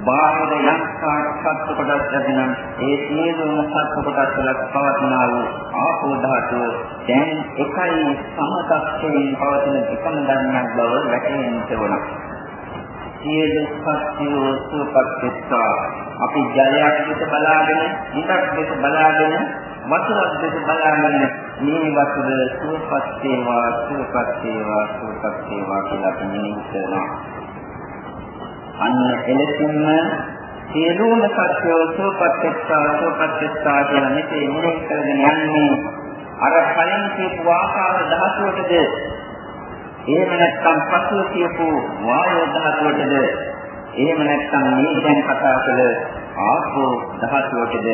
බාහිර යක්ඛාට සත්‍ය කොටස් ලැබෙනම් ඒ සියලුම සත්‍ය කොටස් වල පවතිනා වූ ආපෝ ධාතුව දැන් එකයි සමතක්යෙන් පවතින එකම ධර්මයක් බව වැටහෙන්නට වන. සියලු සත්‍යෝ සුපත්ත්වා අපි ජලයක් දෙස බලාගෙන ඉතක් දෙස බලාගෙන වතුරක් දෙස බලාගෙන මේ වතුර සුවපත් වේවා සුවපත් වේවා සුවපත් වේවා කියලා අපි නිමිතනවා අන්න එලෙසින්ම සියලුම සත්‍යෝ සුවපත් වෙත්තා සුවපත් වෙත්තා කියලා මෙතේ මෙහෙ කරගෙන යන්නේ අර කලින් කියපු ආකාර ධාතුවටද? එහෙම නැත්නම් පසුව කියපු වායෝ ධාතුවටද? එහෙම නැත්නම් මේ දැන් කතා කළ ආපෝ ධාතුවටද?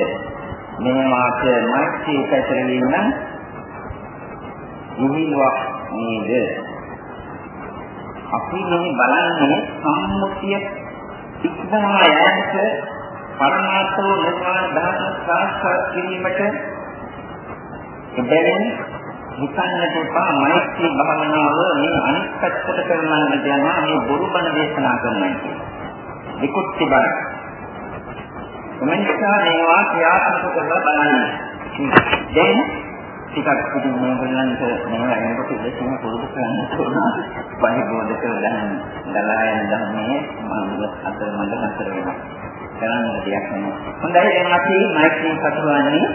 මේවාට මෛත්‍රී පැතිරවීම නිවිලක් නේද? අපි මේ බලන්නේ සම්මුතිය ඉක්මවා යෑමට පරමාර්ථෝ නිර්වාණ ධාතු සාක්ෂාත් කිරීමට එබැවින් හිතන්නට එපා මෛත්‍රී භාවනාව මේ අනිත් පැත්තට කරනන්න යනවා මේ බොරු බණ දේශනා කරනවා කියන්නේ. විකුත්ති බණ. එමන්සා මේවා ක්‍රියාත්මක කරලා බලන්න. දැන් ටිකක් ඉතින් මේගොල්ලන්ට මේවා එනකොට ඉතින් පුරුදු කරන්න ඕන. පරිබෝධ කරලා දලා යන ධර්මයේ මම අතර මඟ නතර වෙනවා. කරන්න දෙයක් නෑ. හොඳයි දැන් අපි මෛත්‍රී කටුවන්නේ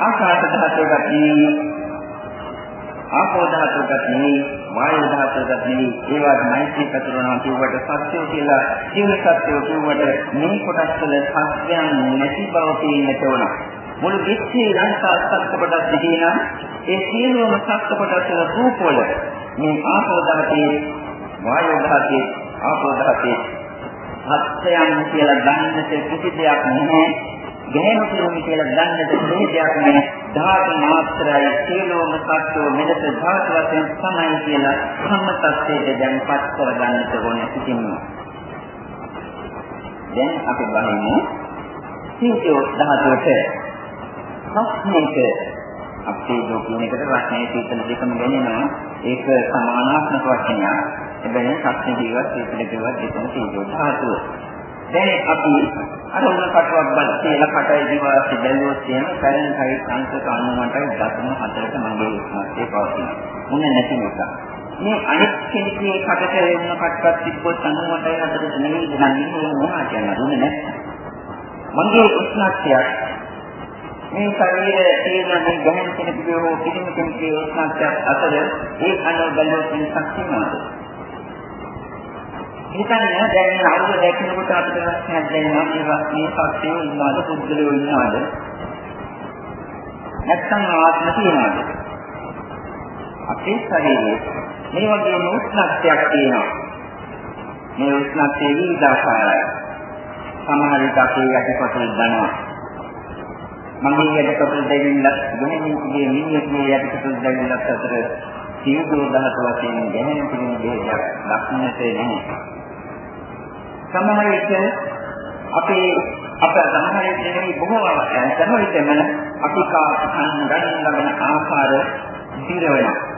ආකාශ ධාතුවට ආපෝ ධාතුවකට නෙවෙයි වායු ධාතුවකට නෙවෙයි ඒ වගේ මෛත්‍රී පතරනවා කියුවට සත්‍යෝ කියලා ජීව සත්‍යෝ කියුවට මේ කොටස් වල සත්‍යයන් නැති බව පේන්නට ඕන මුළු විශ්වයේ ලංකා සත්‍ය කොටස් දිහිනා ඒ සියලුම සත්‍ය කොටස් වල රූප වල මේ ආපෝ ධාතයේ වායු ධාතයේ ආපෝ ධාතයේ සත්‍යයන් කියලා ගන්නට කිසි දෙයක් නැහැ. ගැහෙන කිරුමි කියලා දන්නට දෙයක් නෑ ධාතු මාත්‍රයි සියලුම සත්‍යෝ මෙලෙස ධාතු වශයෙන් තමයි කියලා සම්මතත්වයට දැන්පත් කරගන්නට ඕනේ සිටිනවා දැන් අපි බලමු සීතෝ ධාතුවට ප්‍රශ්නයක අපේ ලෝකීන එකට රසණය සීතල දෙකම ගැනෙනවා ඒක සමානාත්මක වචනයක් එබැවින් සත්‍ය ජීවත් සීතල ජීවත් දෙකම සීතෝ ධාතුව දැන් අපි අර උණ කටුවක් බල කියලා කටයි දිවාසි බැලුවොත් එහෙම පැරණ කයි සංකත 98.4ට මගේ උස්මත්තේ පවතිනවා. උණ නැති නිසා. මේ අනිත් කෙනෙකුගේ කටට උණ කටුවක් තිබ්බොත් 98.4ට නෙවෙයි දන්නේ මොනවා කියනවා උණ නැත්නම්. මගේ උස්මත්තයක් මේ ශරීරයේ තියෙන මේ ගහන කෙනෙකුගේ හෝ කිසිම කෙනෙකුගේ උස්මත්තයක් අතර ඒ අනුව බැලුවොත් ශක්තියමද? හිතන්න දැන් මේ අවුල දැක්නකොට අපිට ප්‍රශ්නයක් දැනෙනවා. මේ රස්නේ සත්‍යෝ ඉන්නවද පුද්ගලයෝ ඉන්නවද? නැත්නම් ආත්ම තියනවද? අපේ ශරීරයේ මේ වගේ උෂ්ණත්වයක් තියෙනවා. මේ උෂ්ණත්වයේ විවිධාකාරයි සමහර විට අපේ යටිපතුල් දනවා. මගේ යටිපතුල් දෙවිල්ලත් ගොහිමිගේ මිනිහගේ යටිපතුල් දෙවිල්ලත් අතර සියලු දහත වශයෙන් ගැහෙන පිළිම දෙයක් දක්නට නැහැ. සමහර විට අපේ අප සමහර විට නෙවෙයි බොහෝ අවස්ථාවල සමහර විටම අපි කාහන් ගන්න ලබන ආකාර දිර වෙනවා.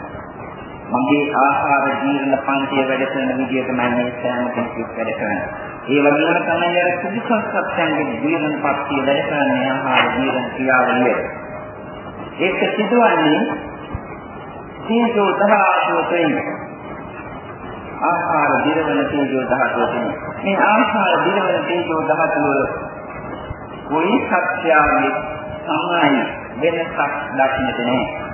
මගේ ආහාර ජීර්ණ පන්තිය වැඩ කරන විදිහට මම මේ සෑම කෙනෙකුත් වැඩ කරනවා. ඒ වගේම තමයි අර කුදුසස්සත්යන්ගේ ජීර්ණ පන්තිය වැඩ කරන්නේ ආහාර ජීර්ණ ක්‍රියාවලිය. ඒක සිදුවන්නේ තේජෝ දහතුන් ආහාර දිරවන තේජෝ දහතුන් මේ ආහාර දිරවන තේජෝ දහතුන් කොයි සත්‍යයේ සමායි වෙනසක් දක්නට නැහැ.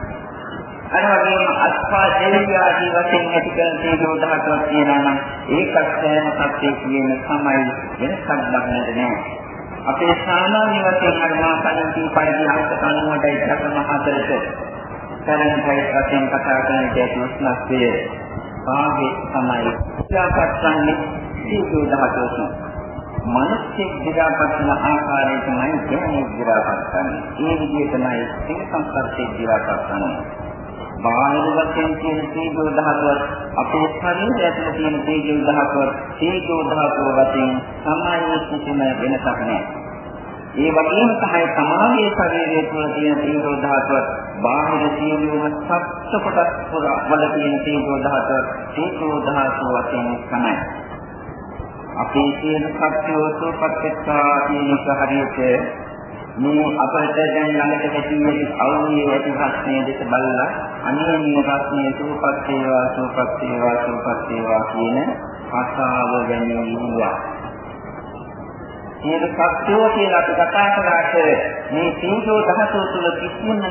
අර වගේම අස්පා දෙවිය ආදී වශයෙන් ඇති කරන තේජෝ දහතුන් කියනවා නම් ඒකත් සෑම සත්‍යයේ කියන සමයි වෙනසක් දක්නට නැහැ. අපේ සාමාන්‍ය වශයෙන් අර මා කලින් කී පරිදි අංක 90යි දශම 4ට කරන්ටයි වශයෙන් කතා කරන දෙයක් උස්නස්ය භාගයේ තමයි ඉස්සාපත්න්නේ තේජෝ දහතුන්. මනසේ දිගාපත්න ආකාරය තමයි කියන්නේ දිගාපත්න්නේ. ඒ විදිහ තමයි සිං සංස්කෘතිය දිගාපත්න්නේ. බාහිර වශයෙන් තියෙන තේජෝ ධාතුවත් අපේ ශරීරය ඇතුළේ තියෙන තේජෝ ධාතුවත් තේජෝ ධාතුව වශයෙන් සමානයේ කිසිම වෙනසක් නැහැ. ඒ වගේම තමයි සමාගයේ ශරීරය තුළ තියෙන තේජෝ ධාතුවත් බාහිර සියලුම සත්‍ය කොටස් වල තියෙන තේජෝ ධාතුවත් තේජෝ ධාතුව වශයෙන් තමයි. අපේ තියෙන සත්‍යෝ සෝපත්ත්‍යා කියන එක හරියට මේ අපට දැන් ළඟට ඇති අවුලේ ඇති ප්‍රශ්නයේ දෙක බලලා අනේ මේ ප්‍රශ්නයේ සූපත් වේවා සූපත් වේවා සූපත් වේවා කියන කතාව ගැනීමවා. මේක සත්‍යෝ කියලා අපි කතා කරාට මේ තීජෝ ධාතුව තුළ කිසිම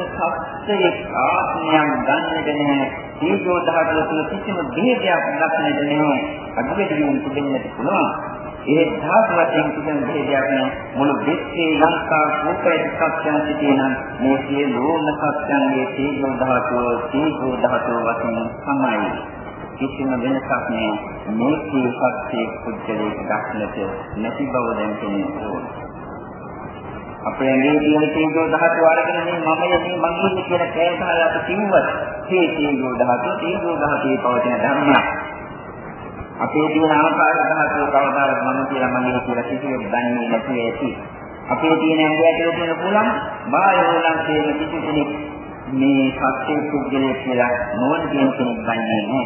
සත්‍යයක් ආත්මයක් ගන්නට නැහැ. තීජෝ ධාතුව තුළ කිසිම භේදයක් නැත්නම් නැහැ. අදුවැඩියෙන් තිබෙන්නට පුළුවන්. ඒ ධාතු වශයෙන් කිසිම ભેදයක් නැහැ. මුළු විශ්වයේ ලංකා රූපයේ සත්‍යයන් සිටින මේ සියලුම සත්‍යයන්ගේ තීව්‍ර ධාතුව තීව්‍ර ධාතුව වශයෙන් සමයි. කිසිම වෙනසක් නැහැ. මේ සත්‍යයේ කුජලයේ දක්නට නැති බව දැන් කියනවා. අපේ ඇඟේ තියෙන තීව්‍ර ධාතුව අරගෙන මේ මම මේ මගේ කියන කෑ ගහලා අපි කිව්වත් මේ තීව්‍ර ධාතුව තීව්‍ර ධාතුවේ පවතින ධර්මයක්. අපේ තියෙන ආකාර ධාතුව කවදාවත් මම කියලා මගේ කියලා කිසිවෙක් දන්නේ නැති ඇති. අපේ තියෙන ඇඟ ඇතුලේ තියෙන පුලම් බාහිර උලම් කියන කිසි කෙනෙක් මේ සත්‍ය පුද්ගලයෙක් කියලා නොවන කියන කෙනෙක් දන්නේ නැහැ.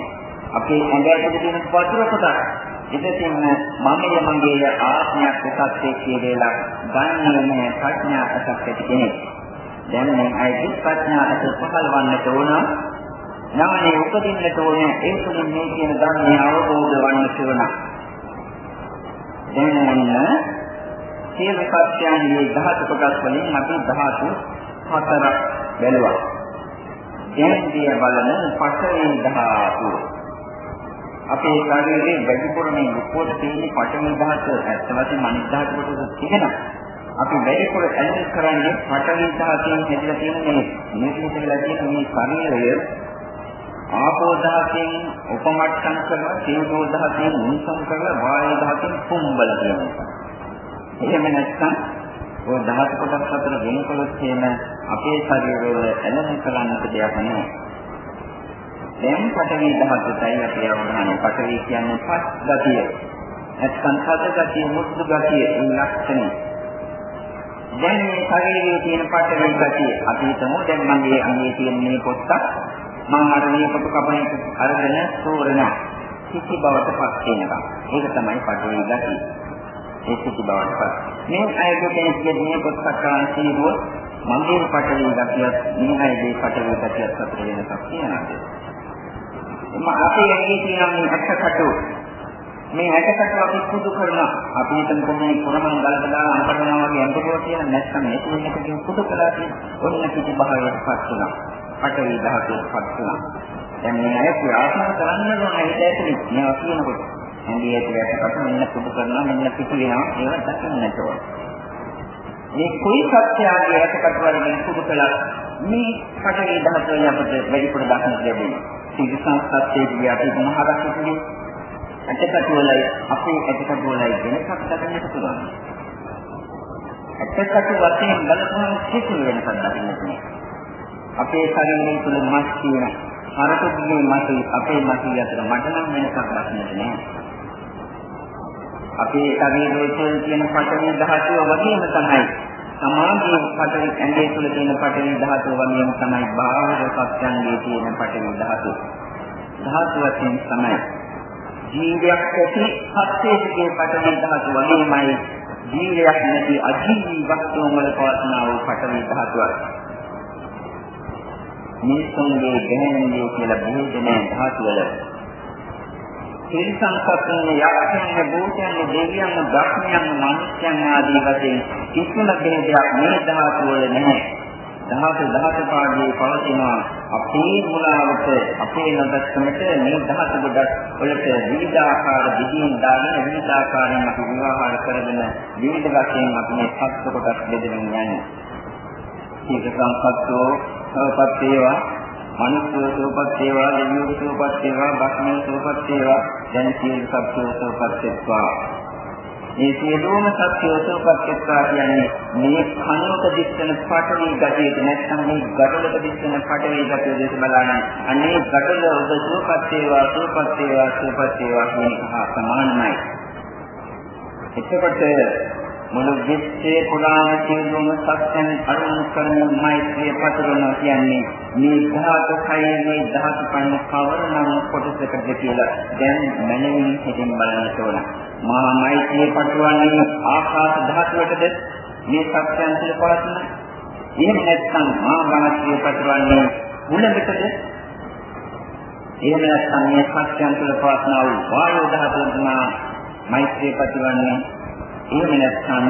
අපේ ඇඟ ඇතුලේ තියෙන වතුර කොටස් ඉතින් මමයේ මගේ ආත්මයක් සත්‍යයේ කියලා දන්නේ නැහැ ප්‍රඥා අසක් ඇති කෙනෙක්. දැන් මේ අයිති ප්‍රඥා අස පහළවන්නට ඕන ඥානෙ උපදින්නට ඕනේ ඒ තුළින් මේ කියන ධර්මය අවබෝධ වන්නට ඕන. දැන් මොන සියලු සත්‍යයන්ගේ ධාතු කොටස් වලින් අපි ධාතු හතරක් බැලුවා. දැන් දිය බලන පඨවි ධාතු. අපේ ශරීරයේ වැඩිපුර මේ උපෝත තියෙන පඨවි ධාතු ඇත්ත වශයෙන්ම අනිත් ධාතු කොටස් තියෙනවා. අපි වැඩිපුර ඇලෙන් කරන්නේ පඨවි ධාතුවෙන් හැදිලා තියෙන මේ මේකේ කියලා තියෙන මේ ශරීරය ආපෝ දහයෙන් උපමට්ටම් කරලා තේජෝ දහයෙන් මුන්සම් කරලා වායු දහයෙන් කුම්බල කියනවා. එහෙම නැත්නම් ඔය දහස් කොටස් අතර වෙනකොලොත් එහෙම අපේ ශරීරවල ඇලෙන කරන්නට දෙයක් නැහැ. දැන් පඨවි දහසටයි අපි අවධානය පඨවි කියන්නේ පස් ගතිය. නැත්නම් පද ගතිය මුද්දු ගතිය ඒ ලක්ෂණය. දැන් මේ ශරීරයේ තියෙන පඨවි ගතිය අපි හිතමු දැන් මගේ අංගයේ තියෙන මේ පොත්තක් මම අර මේ කොට කපන අරගෙන සෝරන කිසි බවට පත් වෙනවා. ඒක තමයි පඩේ ගතිය. ඒ කිසි බවට පත්. මේ අයගේ කියන්නේ කොට කපන සීරුව මගේ පඩේ ගතියත් මේ අයගේ පඩේ ගතියත් අතර වෙනසක් තියෙනවා. එම අපේ ඇඟේ තියෙන මේ අටකටු මේ ඇටකට අපි කුදු කරන අපි හිතමු මේ කොරමන් ගලකලා අන්තරනවා වගේ අන්තරෝ කියන නැත්නම් මේක වෙනකකින් කුදු කළා කියන ඔන්න කිසි භාවයකට පත් වෙනවා. පඨවි ධාතුවටපත් වුණා. දැන් මේ අය ප්‍රාර්ථනා කරන්න ඕන හිත ඇතුලේ මේවා කියනකොට. ඇඟේ ඇතුලේ අපට මෙන්න පුදු කරනවා මෙන්න පිටු වෙනවා ඒවා දකින්නට ඕන. මේ කොයි සත්‍යයගේ ඇටකට වලින් පුදු කළා මේ පඨවි ධාතුවේ අපිට වැඩිපුර දක්නට ලැබෙනවා. සිග්සන් සත්‍යයේ අපි මහරක් කියන්නේ ඇටකට වලයි අපේ ඇටකට වලයි වෙනසක් දක්නට පුළුවන්. ඇත්තට වශයෙන් බලපුවම කිසිම වෙනසක් දකින්න නෑ. අපේ ශරීරය තුළ මස් තියෙන හරකුගේ මස් අපේ මස් අතර මට නම් වෙනසක් දකින්නට නෑ. අපේ ශරීරයේ තුළ තියෙන පඨවි ධාතුව වගේම තමයි සමාධියේ පඨවි ඇඟේ තුළ තියෙන පඨවි ධාතුව වගේම තමයි බාහිර සත්‍යංගයේ තියෙන පඨවි ධාතුව. ධාතු වශයෙන් තමයි ජීවයක් ඇති සත්‍යයේ පඨවි ධාතුව වගේමයි ජීවයක් නැති අජීවී වස්තුන් වල පවත්නා වූ පඨවි ධාතුවක්. මිනිසුන්ගේ ගැහැණියේ කියලා බෙහෙදෙන ධාතු වල තිරිසංසත්තුන් යක්ෂයන් භූතයන් දෙවියන් බ්‍රහ්මයන් මනුෂ්‍යයන් ආදී වශයෙන් කිසිම දෙයක් මේ ධාතු වල නැහැ. ධාතු ධාතු පාඩේ පවතින අපේ මුලාවට අපේ නොදැක්කමට මේ ධාතු ගොඩක් වලට විවිධාකාර දිගින් දාගෙන විවිධාකාරයෙන් අපි විවාහාර කරගෙන විවිධ වශයෙන් අපි මේ සත්‍ය කොටස් බෙදමින් යන්නේ. ඒක සංසත්තෝ සවපත් වේවා මනුෂ්‍ය සෝපත් වේවා දෙවියෝ සෝපත් වේවා බ්‍රහ්මෝ සෝපත් වේවා දැන් සියලු සත්ත්වෝ සෝපත් වෙත්වා මේ සියලුම සත්‍යෝ සෝපත් වෙත්වා කියන්නේ මේ කනක දිස්සන පාඨවි ගතියට නැත්නම් මේ ගඩොලක දිස්සන පාඨවි ගතිය දෙස බලන අනේ ගඩොල ඔබ සෝපත් වේවා සෝපත් වේවා සෝපත් වේවා කියන එක සමානයි එතකොට මුළු විශ්වයේ පුරාම සියලුම සත්‍යයන් අනුමත කරන මෛත්‍රිය පතරනවා කියන්නේ මේ ධාතු කයේ ධාතු පන්න කවරනම් කොටසකද කියලා දැන් මනමින් හිතින් බලන්න ඕන. මහා මෛත්‍රිය පතරවන්නේ ආකාශ ධාතුවටද මේ සත්‍යයන් තුළ පවතින. එහෙම නැත්නම් මහා මෛත්‍රිය පතරවන්නේ මුලකටද එහෙම නැත්නම් මේ සත්‍යයන් තුළ පවත්නා වූ වායු ධාතුව මෛත්‍රිය පතරවන්නේ එහෙම නැත්නම්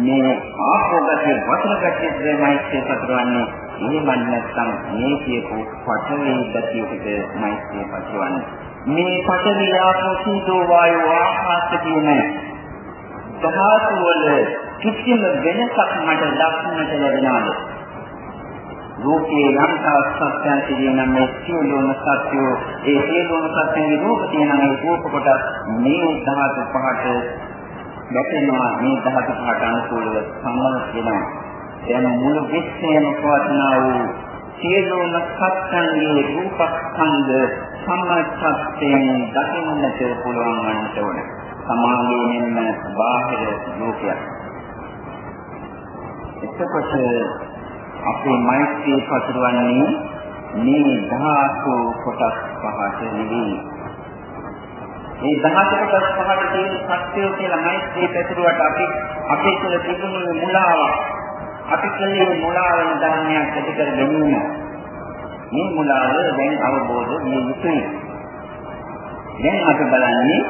මේ ආපෝගතේ වචන ගැටේ මෛත්‍රිය පතරවන්නේ එහෙම නැත්නම් මේ කියපු පඨවි ගතියකට මෛත්‍රිය පතරවන්නේ මේ පඨවි ආපෝ සීතෝ වායෝ ආකාශ කියන ධාතු වල කිසිම වෙනසක් මට දක්නට ලැබෙනවද? රූපේ යම් තාක්ෂයන් තියෙන මේ සියලුම සත්‍යෝ ඒ සියලුම සත්‍යයේ රූප තියෙන මේ රූප කොට මේ ධාතු පහට වැටෙනවා මේ ධාතු පහට අනුකූලව සම්මත වෙනවා. එයම මුළු විශ්වයම පවත්නා වූ සියලුම සත්‍යංගයේ රූපස්කන්ධ සම්මතයෙන් දකින්නට පුළුවන් වන්නට ඕන. සමාගයේ මෙන්න බාහිර ලෝකයක්. එතකොට අපේ මෛත්‍රී පතුරවන්නේ මේ ධාතු කොටස් පහට නෙවෙයි මේ දහසකට පහට තියෙන සත්‍යය කියලා මෛත්‍රී පැතුරුවට අපි අපේ තුළ තිබුණු මුලාව අපි කලේ මුලාවෙන් ධර්මයක් ඇති කර ගැනීම. මේ මුලාව දැන් අවබෝධ විය යුතුයි. දැන් අපි බලන්නේ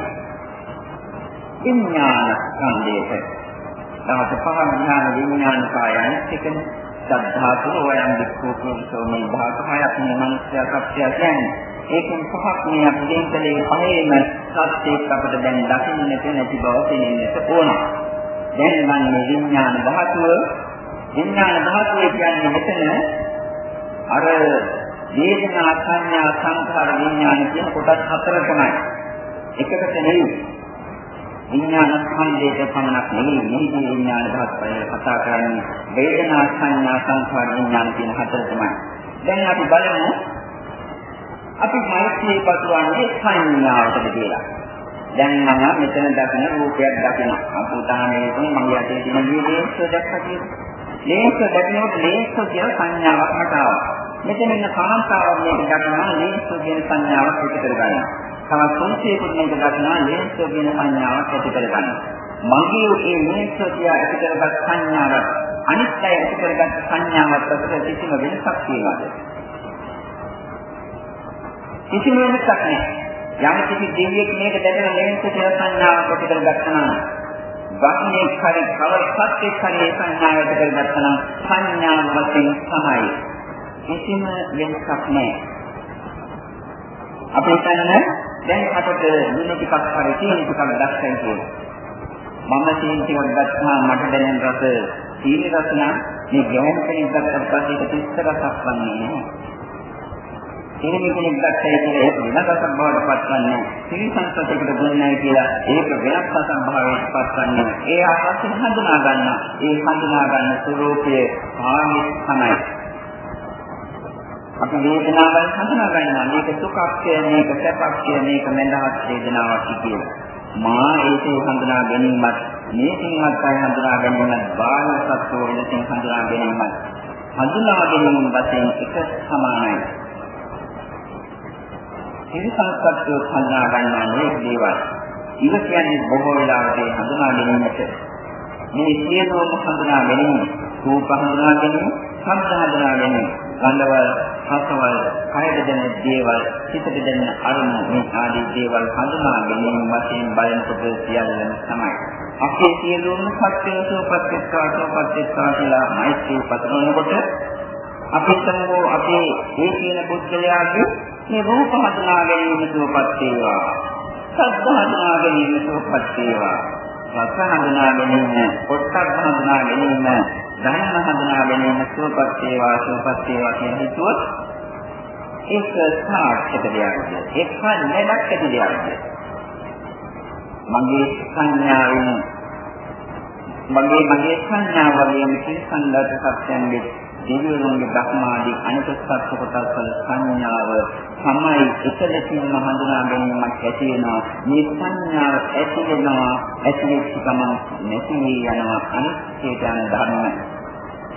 විඥාන ස්කන්ධයට. තවත් පහ විඥාන විඥාන කායයන් එකන සද්ධාතුර වයන් දික්කෝ කියනසෝ මේ ධාතු හයක් මේ මනුෂ්‍ය සත්‍යය කියන්නේ ඒකෙන් පහක් මේ අපි දෙන්කලේ පහේම සත්‍යයක් අපිට දැන් දකින්නට නැති බව පෙනෙන්නට ඕන. දැන් මම මේ විඥාන ධාතුව විඥාන ධාතුව කියන්නේ මෙතන අර වේදනා සංඥා සංඛාර විඥාන කියන කොටස් හතර තමයි. එකකට නෙවෙයි. විඥාන ස්කන්ධයේ පමණක් නෙවෙයි මේ විඥාන ධාතුවය කතා කරන්නේ වේදනා සංඥා සංඛාර විඥාන කියන හතර තමයි. දැන් අපි බලමු අපි මෛත්‍රී පතුරන්නේ සංඥාවකට කියලා. දැන් මම මෙතන දකින රූපයක් දකින අපුතානේ තුන් මගේ අතේ තියෙන ලේස්ස දැක්කා කියලා. ලේස්ස දැකිනකොට ලේස්ස කියන සංඥාවක් මට ආවා. මෙතන ඉන්න කාන්තාවක් මේක දකිනවා ලේස්ස කියන සංඥාවක් ඇති කරගන්නවා. තවත් පුංචියෙකුට මේක දකිනවා ලේස්ස කියන සංඥාවක් ඇති කරගන්නවා. මගේ මේ ලේස්ස කිය ඇති කරගත් සංඥාවක් අනිත් අය ඇති කරගත් සංඥාවක් අතර කිසිම වෙනසක් තියෙනවද? කිසිම වෙනසක් නැහැ. යම් කිසි දෙවියෙක් මේක දැකලා ලෙන්ස කියලා සංඥාවක් කොට කරගත්තා නම් වස්නේ හරි කවර සත්‍යෙක් හරි ඒ සංඥාවට කරගත්තා නම් සංඥාව වශයෙන් තමයි. කිසිම වෙනසක් නැහැ. අපි හිතන්න දැන් අපට දුන්න ටිකක් හරි තියෙන ටිකක් දැක්කයි කියන්නේ. මම තියෙන ටිකක් දැක්කම මට දැනෙන රස සීනි රස නම් මේ ගැහණු කෙනෙක් දැක්කට පස්සේ ඒක තිස්ස රසක් වන්නේ නැහැ. කෙනෙක් කෙනෙක් දැක්කයි කියලා ඒක වෙනසක් බවට පත්වන්නේ ත්‍රිසංසතයකට දුන්නයි කියලා ඒක වෙනස් අසම්භාවයට පත්වන්නේ ඒ ආකාශයෙන් හඳුනා ගන්න ඒ හඳුනා ගන්න ස්වરૂපයේ ආමිස් තමයි අපි වේදනාවල් හඳුනා ගන්නවා. මේක සුඛක්ය මේක සැපක්ය මේක මෙලහත් වේදනාවක් කියලා. මා ඒකේ හඳුනා ගැනීමත් මේ සිංහත් අය හඳුනා ගැනීමත් බාහිර සත්‍යෝ වෙනසින් හඳුනා ගැනීමත් හඳුනා ගැනීම වශයෙන් එක සමානයි. ත්‍රිසංස්කෘතිය හඳුනා ගන්නා මේ දේවල්. ඉව කියන්නේ බොහෝ වෙලාවට හඳුනා ගැනීමට. මේ සියලුම හඳුනා ගැනීම, රූප හඳුනා ගැනීම, ශබ්ද හඳුනා ගැනීම, ගන්ධවල, රසවල, කයද දැනෙන දේවල්, හිතට දැනෙන අරමුණු මේ ආදී දේවල් හඳුනා ගැනීම වශයෙන් බලනකොට සියල්ලම තමයි. අපේ සියලුම සත්‍යය සෝපත්ත්වා සෝපත්ත්වා කියලා මෛත්‍රී පතරනකොට අපි තමෝ අපේ ඒ කියන පුද්ගලයාගේ මේ රූප හඳුනා ගැනීම සුවපත් වේවා. සද්ද හඳුනා ගැනීම සුවපත් වේවා. රස හඳුනා ගැනීම, පොට්ටබ්බ හඳුනා ගැනීම, ධර්ම හඳුනා ගැනීම සුවපත් වේවා, සුවපත් වේවා කියන හිතුවොත් ඒක සාර්ථක දෙයක්. ඒක නැලක් ඇති දෙයක්. මගේ සංඥාවෙන් මගේ මගේ සංඥාව වගේම සිල්සන්දත සත්‍යයන්ගේ දිව්‍යලෝකයේ ධර්මාදී අනිත් සත්‍ය කොටස් වල සංඥාව තමයි එකලකින්ම හඳුනා ගැනීමක් ඇති වෙනවා. මේ සංඥාව ඇති වෙනවා ඇති වෙච්ච ගමන් නැති යනවා අනිත්‍යයට යන ධර්ම.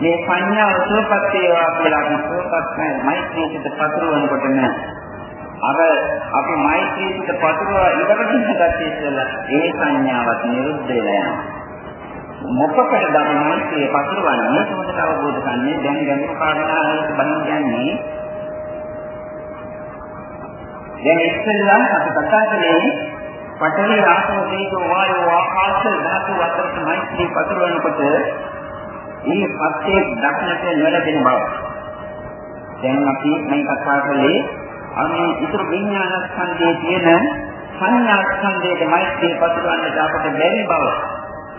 මේ සංඥාව සුවපත් වේවා කියලා අපි සුවපත් මෛත්‍රියට පතුරවනකොටම අර අපි මෛත්‍රියට පතුරවා ඉවරකින් හදත් ඉස්සෙල්ලා ඒ සංඥාවත් නිරුද්ධ වෙලා යනවා. මොකකටද අපි මෛත්‍රිය පතුරවන්නේ කොහොමද අවබෝධ කරන්නේ දැන් ගැඹුරු කාරණාවලට බහින් යන්නේ දැන් ඉස්සෙල්ලා අපි කතා කළේ පඨවි ආසන තේජෝ වායෝ ආකාශ ධාතු අතරට මෛත්‍රී පතරවනකොට මේ පස්සේ දක්නට නොලැබෙන බව. දැන් අපි මේ කතා කළේ අනේ ඉතුරු විඥාන ස්කන්ධයේ තියෙන සංඥා ස්කන්ධයේ මෛත්‍රී පතරවන්නට අපට බැරි බව.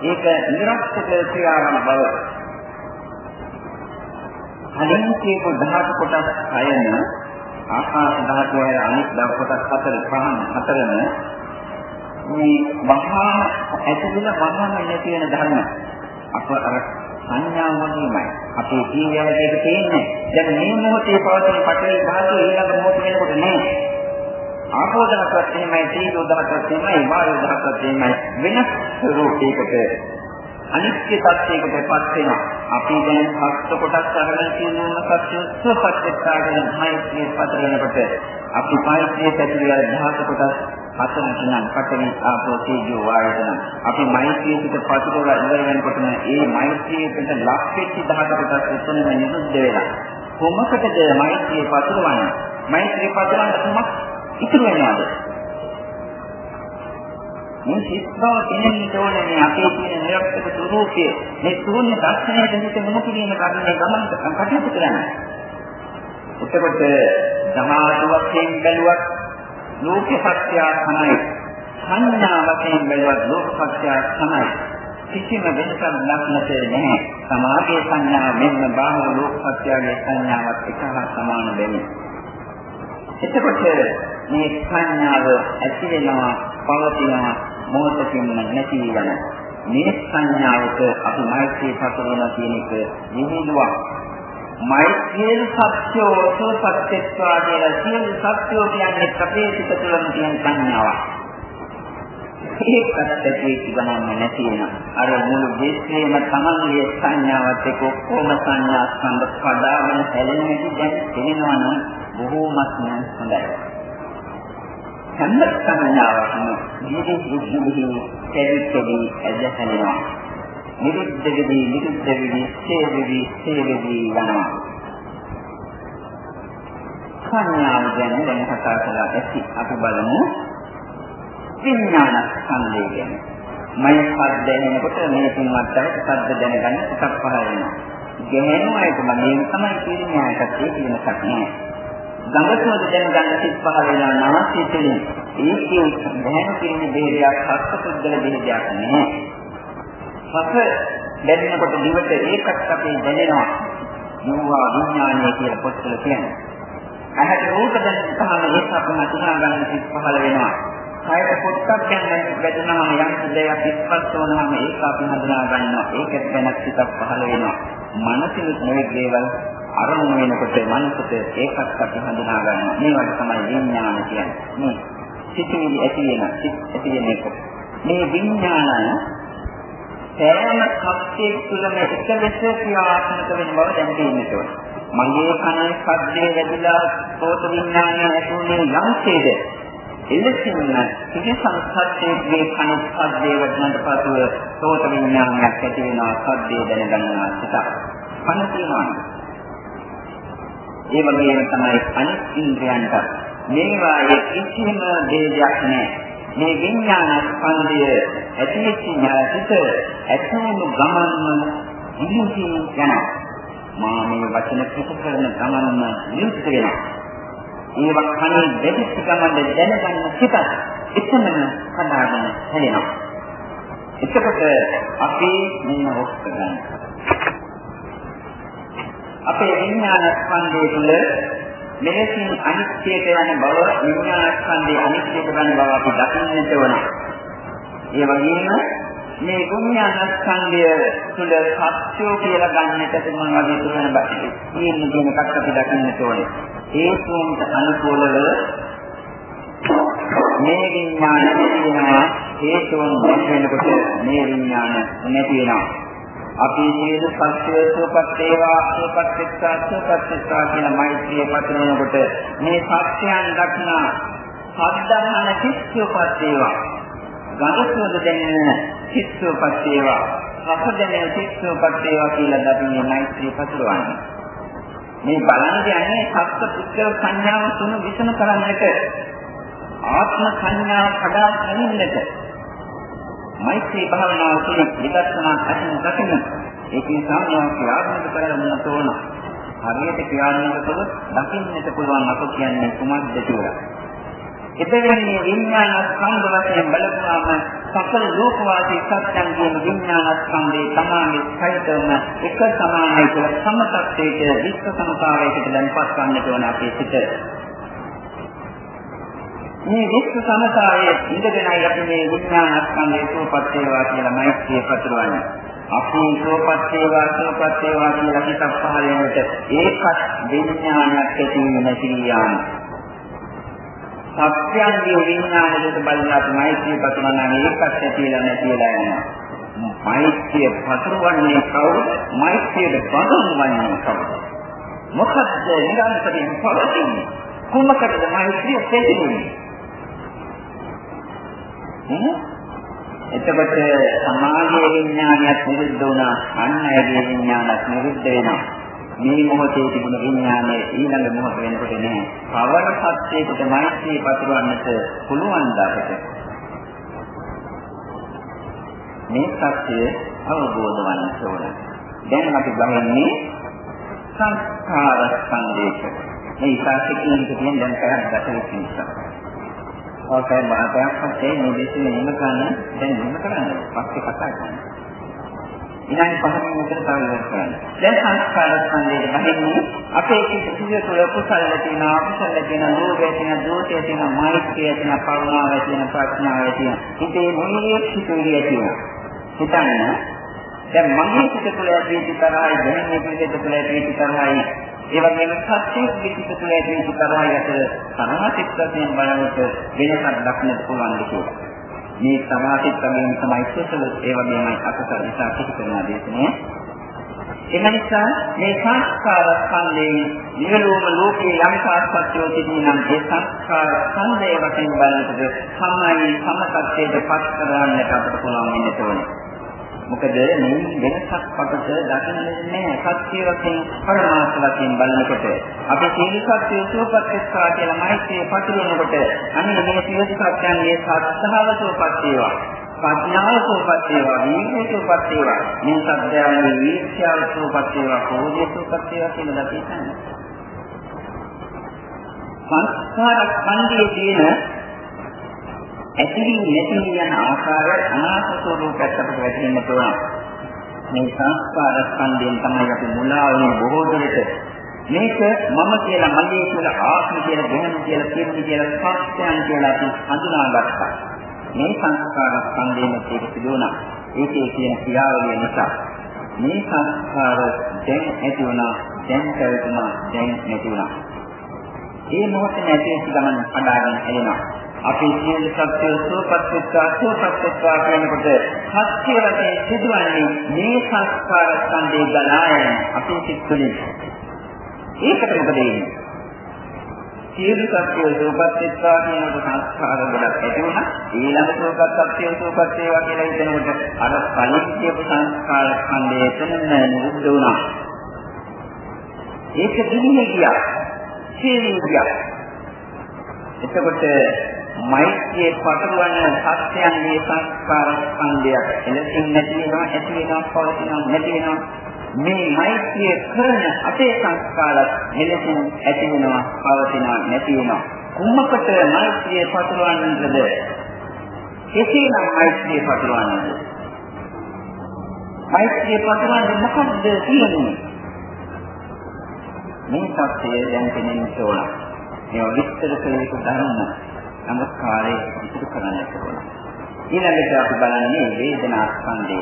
ඒක නිරක්ෂක ක්‍රියාවක් බව. කලින් කියපු ධාතු කොටස් අයන ආකාශ ධාතුවේ අනිත් දව කොටස් හතර පහන් හතරම මේ මහා ඇතුළේ මහා නැති වෙන ධර්ම. අප අර සංඥා වගේමයි. අපේ ජීවිතයක තියෙන්නේ. දැන් මේ මොහොතේ පවතින පටේ ධාතුව ඊළඟ මොහොත වෙනකොට නෑ. ආපෝ ධාතුවත් එහෙමයි තීජෝ ධාතුවත් එහෙමයි වායෝ ධාතුවත් එහෙමයි වෙනස් රූපයකට අනිත්‍ය tattයකටපත් වෙනවා. අපි දැන් හස්ත කොටස් අරගෙන තියෙන සත්‍ය සුවපත්ත්‍යාගෙන මෛත්‍රිය පතර වෙනකොට අපි මෛත්‍රිය පැතිරිය දහස කොටස් හතර තුනක් පටවි ආපෝ තේජෝ වායතන අපි මෛත්‍රියට පතුරවලා ඉවර වෙනකොටම ඒ මෛත්‍රියට ලක් වෙච්ච දහස කොටස් එතනම නිරුද්ධ වෙලා කොමකටද මෛත්‍රිය පතුරවන්නේ මෛත්‍රිය පතුරවන්න කොමක් ඉතුරු වෙනවද මේ සිත්බව තේරෙන්න ඕනේ මේ අපේ තියෙන නිරක්ෂක ස්වરૂපය. මේ ශූන්‍ය දර්ශනයට හිත මොන කිරීම කරන්නේ ගමන් කටයුතු කරන්නේ. එතකොට ධාතු වශයෙන් බැලුවත් ලෝක සත්‍ය තමයි. සංඥා වශයෙන් බැලුවත් ලෝක සත්‍ය තමයි. කිසිම වෙනසක් නැත්නට නැහැ. සමාගයේ සංඥා මෙන්න බාහිර ලෝක සත්‍යයේ සංඥාවත් එක හා සමාන වෙන්නේ. එතකොට මේ සංඥාව ඇති වෙනවා පවතිනවා මොහොතකින් නැති යන මේ සංඥාවක අපි මෛත්‍රී පතරන කියන එක නිහිදුවක් මෛත්‍රිය සත්‍යෝ සෝපත්ත්වා කියලා සියලු සත්‍යෝ කියන්නේ අපේ සිත තුළම තියෙන සංඥාවක්. ඒකත් ඇති ගමන් නැති වෙන අර මුළු විශ්වයේම තමන්ගේ සංඥාවත් එක්ක ඔක්කොම සංඥා ස්කන්ධ පදාගෙන හැලෙන හැටි දැන් තේනවා නම් බොහෝමත්ම හොඳයි හැම සංඥාවක්ම ජීවිත ජීවිතේ දෙවිතෙවි ඇදහැලෙනවා. නිරුද්ධෙවි නිරුද්ධෙවි සේවෙවි සේවෙවි යනවා. සංඥාව ගැන දැන් කතා කළා ඇති අපි බලමු විඥාන ස්කන්ධය ගැන. මය පද දැනෙනකොට මේ තුන්වත් සද්ද දැනගන්න එකක් පහළ වෙනවා. ගැහෙනවා ඒක මම තමයි කියන්නේ ආයතත් ඒ කියනක් නෑ. ගඟසෝද දැන් ගන්න සිත් පහල වෙනා නාස්‍ය තුළින් ඒකේ දැහැන කිරීමේ බෙහෙදයක් සත්පුද්ගල බෙහෙදයක් නෙමෙයි. සස දැනෙනකොට දිවට ඒකත් අපේ දැනෙනවා. යෝවා විඥානය කියලා පොත්වල කියන්නේ. ඇහැට රූප දැනෙනකම ඒක අපිට හඳුනා ගන්න සිත් පහළ වෙනවා. කයට පොට්ටක් ගැන වැදුනහම යම් දෙයක් ඉස්පස් වුණාම ඒක අපි හඳුනා ගන්නවා. ඒකත් වෙනස් සිතක් පහළ වෙනවා. මනසින් මේ දේවල් අරමුණු වෙනකොට මනසට ඒකත් අපි හඳුනා ගන්නවා. මේවට තමයි විඥාන කියන්නේ. මේ සිතිවිලි ඇති වෙන සිත් ඇති වෙන එක. මේ විඥානය සෑම කප්පයක් තුළම එක ලෙස ක්‍රියාත්මක වෙන බව දැන ගන්නට ඕන. මගේ කනේ ශබ්දේ වැදිලා සෝත විඥානය ඇතුලේ යම්සේද එලෙසින්ම කිසි සංස්කෘතියේ කන ශබ්දේ වඩනට පසුව සෝත විඥානයක් ඇති වෙනවා ශබ්දේ දැනගන්නවා සිත. කන තියෙනවා. ඒ වගේම තමයි අනිත් ඉන්ද්‍රයන්ට මේවායේ කිසිම දෙයක් නැහැ. මේ විඥාන ස්කන්ධය ඇතිවෙච්ච ඥාතිත ඇතුළු ගමන්ම ඉහිදී යනවා. මා මේ වචන පිට කරන ගමන්ම නිරුත් වෙනවා. ඒවා කණේ දෙවිච්ච ගමන් දැනගන්න සිතත් එතනම කඩාගෙන හැලෙනවා. එතකොට අපි මෙන්න ඔක්ක ගන්න. අපේ විඥාන ස්කන්ධය තුළ මෙලෙසින් අනිත්‍යයට යන බව විඥානස්කන්ධයේ අනිත්‍යයට යන බව අපි දකින්නට ඕන. ඒ වගේම මේ විඥානස්කන්ධය තුළ සත්‍යෝ කියලා ගන්නට මම වගේ තුන බැහැ. මේ කියන එකක් අපි දකින්නට ඕනේ. හේතුන්ට අනුකූලව මේ විඥාන තියෙනවා හේතුන් නැති වෙනකොට මේ විඥාන නැති වෙනවා. අපි සියලු සත්‍ය සෝපත් වේවා සෝපත් වෙත්තා සෝපත් වෙත්තා කියන මෛත්‍රිය පතනකොට මේ සත්‍යයන් දක්නා සද්ධාහන කිස්සෝපත් වේවා. ගඳසෝද දැනෙන කිස්සෝපත් වේවා. රස දැනෙන කිස්සෝපත් වේවා කියලා අපි මේ මෛත්‍රිය පතුරවන්නේ. මේ බලන්නේ යන්නේ සත්‍ය පුද්ගල සංඥාව තුන විසම කරන්නට. ආත්ම සංඥාව කඩා ගැනීමකට මෛත්‍රී භාවනාව තුළ විදර්ශනා අසින් දකින ඒකේ සාමයක් ක්‍රියාත්මක කරගන්න තෝරන හරියට ක්‍රියාත්මක කළොත් දකින්නට පුළුවන් අප කියන්නේ කුමක්ද කියලා. එබැවින් මේ විඥාන ස්කන්ධ වශයෙන් බලපුවාම සකල ලෝකවාසී සත්‍යයන් කියන විඥාන ස්කන්ධේ තමයි සහිතවම එක සමානයි කියලා සමතත්වයට විශ්ව සමතාවයකට දැන්පත් ගන්නට ඕන අපේ සිට. මේ විශ්ව සමතාවයේ ඉඳගෙනයි අපි මේ විඥාන ස්කන්ධයේ සෝපත් වේවා කියලා මෛත්‍රිය පතුරවන්නේ. අපි සෝපත් වේවා සෝපත් වේවා කියලා හිතක් පහල වෙනකොට ඒකත් විඥානයක් ඇති නැති යාම. සත්‍යයන්ගේ විඥානයට බලලා අපි මෛත්‍රිය පතුරවනවා ඒකත් ඇතිලා නැතිලා යනවා. මෛත්‍රිය පතුරවන්නේ කවුද? මෛත්‍රියට බඳුන්වන්නේ කවුද? මොකද්ද නිරන්තරයෙන් පවතින්නේ? කුමකටද මෛත්‍රිය දෙන්නේ? එතකොට සමාජයේ විඥානයක් නිරුද්ධ වුණා අන්න ඇගේ විඥානයක් නිරුද්ධ වෙනවා. මේ මොහොතේ තිබුණ විඥානය ඊළඟ මොහොත වෙනකොට නෑ. පවර සත්‍යයකට මෛත්‍රී පතුරවන්නට පුළුවන් දාකට. මේ සත්‍ය අවබෝධ වන්න ඕන. දැන් අපි ගමන්නේ සංස්කාර සංදේශ. මේ සත්‍ය කියන එක කියන්නේ දැන් කරක් දැකලා නිසා. ඔකයි මාතයක් පස්සේ මේ දෙකේ නිම කරන දැන් නිම කරන්නේ පස්සේ කතා කරන්නේ. ඉතින් පහකින් මෙතන තව ඉවර කරන්න. දැන් සංස්කාර ස්කන්ධයේ බහින්නේ අපේ කිසිය තුළ කුසල තියෙන අකුසල තියෙන ලෝභය තියෙන දෝෂය තියෙන මෛත්‍රිය තියෙන කරුණාව තියෙන ප්‍රඥාව තියෙන ඉතේ මොනියෙක් සිතුවිලි තියෙන. හිතන්න දැන් මගේ සිත තුළ ඇති තරහයි දැනෙන්නේ පිළිදෙත තුළ ඇති තරහයි ඒ වගේම සත්‍යයේ පිටික තුළ ඇති කරා යට සමාධිත් වශයෙන් බලනකොට වෙනසක් දක්නට පුළුවන් කියලා. මේ සමාධිත් වශයෙන් තමයි කුසල ඒ වගේමයි අකුසල නිසා පිට කරන දේශනේ. එම නිසා මේ සංස්කාර ස්කන්ධයේ නිවලෝම ලෝකේ යම් සාස්ත්‍යෝ තිබුණනම් ඒ සංස්කාර ස්කන්ධය වශයෙන් බලනකොට සම්මයි සමතත්වයට පත් කරගන්නට අපට පුළුවන් වෙන්න ඕනේ. මොකද මේ වෙනසක් අපට දකින්න නැහැ. සත්‍ය වශයෙන් පරමාර්ථ වශයෙන් බලනකොට. අපි සීල සත්‍ය සුවපත් වෙස්සා කියලා මෛත්‍රිය පතුරවනකොට අනේ මේ සියලු සත්‍යයන්ගේ සත්‍තාව සුවපත් වේවා. ප්‍රඥාව සුවපත් වේවා. විමුක්තිය සුවපත් වේවා. මේ සත්‍යයන්ගේ විශ්‍යාව සුවපත් වේවා. කෝධිය සුවපත් වේවා කියලා දකින්න. සංස්කාර ඛණ්ඩයේ තියෙන ඇතිවි නැති යන ආකාරය අනාත්ම ස්වરૂපයක් අපිට වැටහෙන්න පුළුවන්. මේ සංස්කාර ස්කන්ධයෙන් තමයි අපි මුලා වෙන්නේ බොහෝ දුරට. මේක මම කියලා මගේ කියලා ආත්ම කියලා ගැහණු කියලා පිරිමි කියලා සත්‍යයන් කියලා අපි හඳුනාගත්තා. මේ සංස්කාර ස්කන්ධයෙන් ඒක සිදුවනා. ඒකේ කියන ක්‍රියාවලිය නිසා මේ සංස්කාර දැන් ඇති වුණා, දැන් පැවතුණා, දැන් නැති වුණා. ඒ මොහොතේ නැති වෙච්ච ගමන් හදාගෙන එනවා. අපි සියලු සත්‍ය සෝපත්ත්වා සෝපත්ත්වා කියනකොට සත්‍ය වශයෙන් සිදුවන්නේ මේ සංස්කාර ස්කන්ධේ ගලායන අපේ සිත් තුළින්. ඒකට මොකද වෙන්නේ? සියලු සත්‍ය සෝපත්ත්වා කියනකොට සංස්කාර ගොඩක් ඇති වුණා. ඊළඟ සෝපත් සත්‍ය සෝපත් ඒවා කියලා හිතනකොට අර කලින් කියපු සංස්කාර ස්කන්ධය එතන නිරුද්ධ වුණා. ඒක දින්නේ ගියා. සියලු ගියා. එතකොට මෛත්‍රියේ පටලවන සත්‍යයන්ගේ සංස්කාර ස්කන්ධයක් එලෙසින් නැති වෙනවා ඇති වෙනවා පවතිනවා නැති වෙනවා. මේ මෛත්‍රිය කරන අපේ සංස්කාරත් එලෙසින් ඇති වෙනවා පවතිනවා නැති වෙනවා. කුමකට මෛත්‍රියේ පටලවන්නද? කෙසේනම් මෛත්‍රියේ පටලවන්නද? මෛත්‍රියේ පටලවන්නේ මොකද්ද කියන්නේ? මේ සත්‍යය දැන් කෙනෙක් තෝරන මේ විස්තර කළ යුතු ධර්ම. නමස්කාරය ඉදිරි කරන්නට ඕන. ඊළඟට අපි බලන්නේ වේදනා ස්කන්ධය.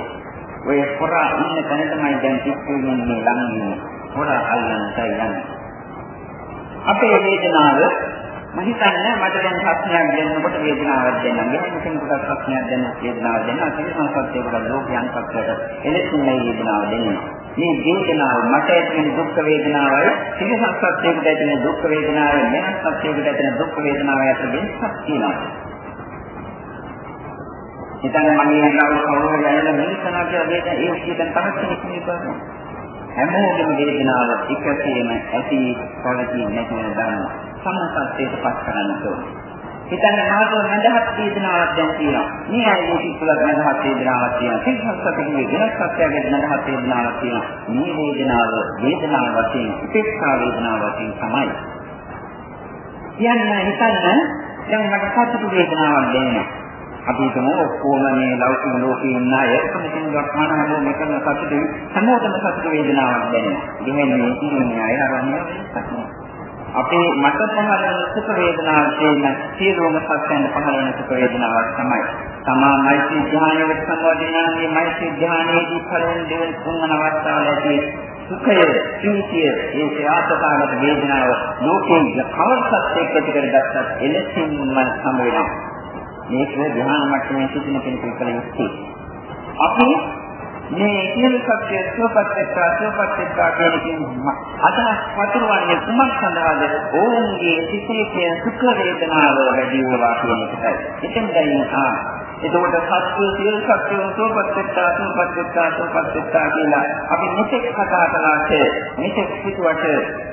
ඔය පොරා ඉන්න තැන තමයි දැන් කිව්වෙන්නේ මේ ළඟින් පොරා අල්ලන්නට යන්නේ. අපේ වේදනාව මම හිතන්නේ මට දැන් ප්‍රශ්නයක් දෙන්නකොට වේදනාවක් දෙන්නම්. මෙහෙම කෙනෙකුට ප්‍රශ්නයක් දෙන්න වේදනාවක් දෙන්න. අසිරි සංසත්යකට ලෝකයන් පක්ෂයට එලෙසින් මේ වේදනාව දෙන්නේ. මේ වේදනාව මට ඇතිවෙන දුක් වේදනාවයි සිරි සංසත්යකට ඇතිවෙන දුක් වේදනාවයි වෙනස් සත්‍යයකට ඇතිවෙන දුක් වේදනාවයි අතර වෙනසක් තියෙනවා. හිතන්න මගේ නේද කවුරු යන්නේ මේ කනා කියලා වේදන ඒ විදිහට තමයි කෙනෙක් හැමෝගෙම වේදනාව එකසේම ඇති පවතින නැති වෙන ධර්ම සමසත්‍යයට පත් කරන්න ඕනේ. හිතන්න මාතෘ මඳහත් වේදනාවක් දැන් තියෙනවා. මේ අයගේ කිසිලක් මඳහත් වේදනාවක් තියෙනවා. සිල්සත්කේ වෙනස් සත්‍යයක මඳහත් වේදනාවක් තියෙනවා. මේ වේදනාව වේදනාව වශයෙන් උපේක්ෂා වේදනාව වශයෙන් තමයි. කියන්න හිතන්න දැන් මට සතුටු වේදනාවක් දැනෙනවා. අපි හිතමු ඔක්කොම මේ ලෞකික ලෝකේ ඉන්න අය කොහොමද වර්තමාන හැමෝම එකම සතුටු හැමෝටම සතුට වේදනාවක් දැනෙනවා. ඉතින් මේ කියන්නේ අය අරන්නේ අපේ මට පහළ සුඛ වේදනාව කියන සියලුම සත්‍යයන් පහළ වෙන සුඛ වේදනාවක් තමයි. තමා මෛත්‍රී ධ්‍යානයට සම්බන්ධනාගේ මෛත්‍රී ධ්‍යානයේදී පළවෙනි දෙවන තුන්වන අවස්ථාවලදී සුඛය, ප්‍රීතිය, ඒ ප්‍රාසකාරක වේදනාව ලෝකේ කවර සත්‍යයක ඇති කරගත්තත් එලෙසින්ම සම වෙනවා. මේක ධ්‍යාන මට්ටමේ සිටින කෙනෙකුට කළ යුත්තේ. අපි මේ සියලු සත්‍ය සෝපත්ත්‍යා සෝපත්ත්‍යා කියන කින් අදහස් වතුරවන්නේ කුමක් සඳහාද? ඕන්ගේ සිතේ තියෙන සුඛ වේදනාව වැඩි වේවා කියන එකයි. එතෙන් දැන් ආ එතකොට සත්‍ය සියලු සත්‍ය සෝපත්ත්‍යා සෝපත්ත්‍යා සෝපත්ත්‍යා කියලා අපි මෙතෙක් කතා කළාට මෙතෙක් හිතුවට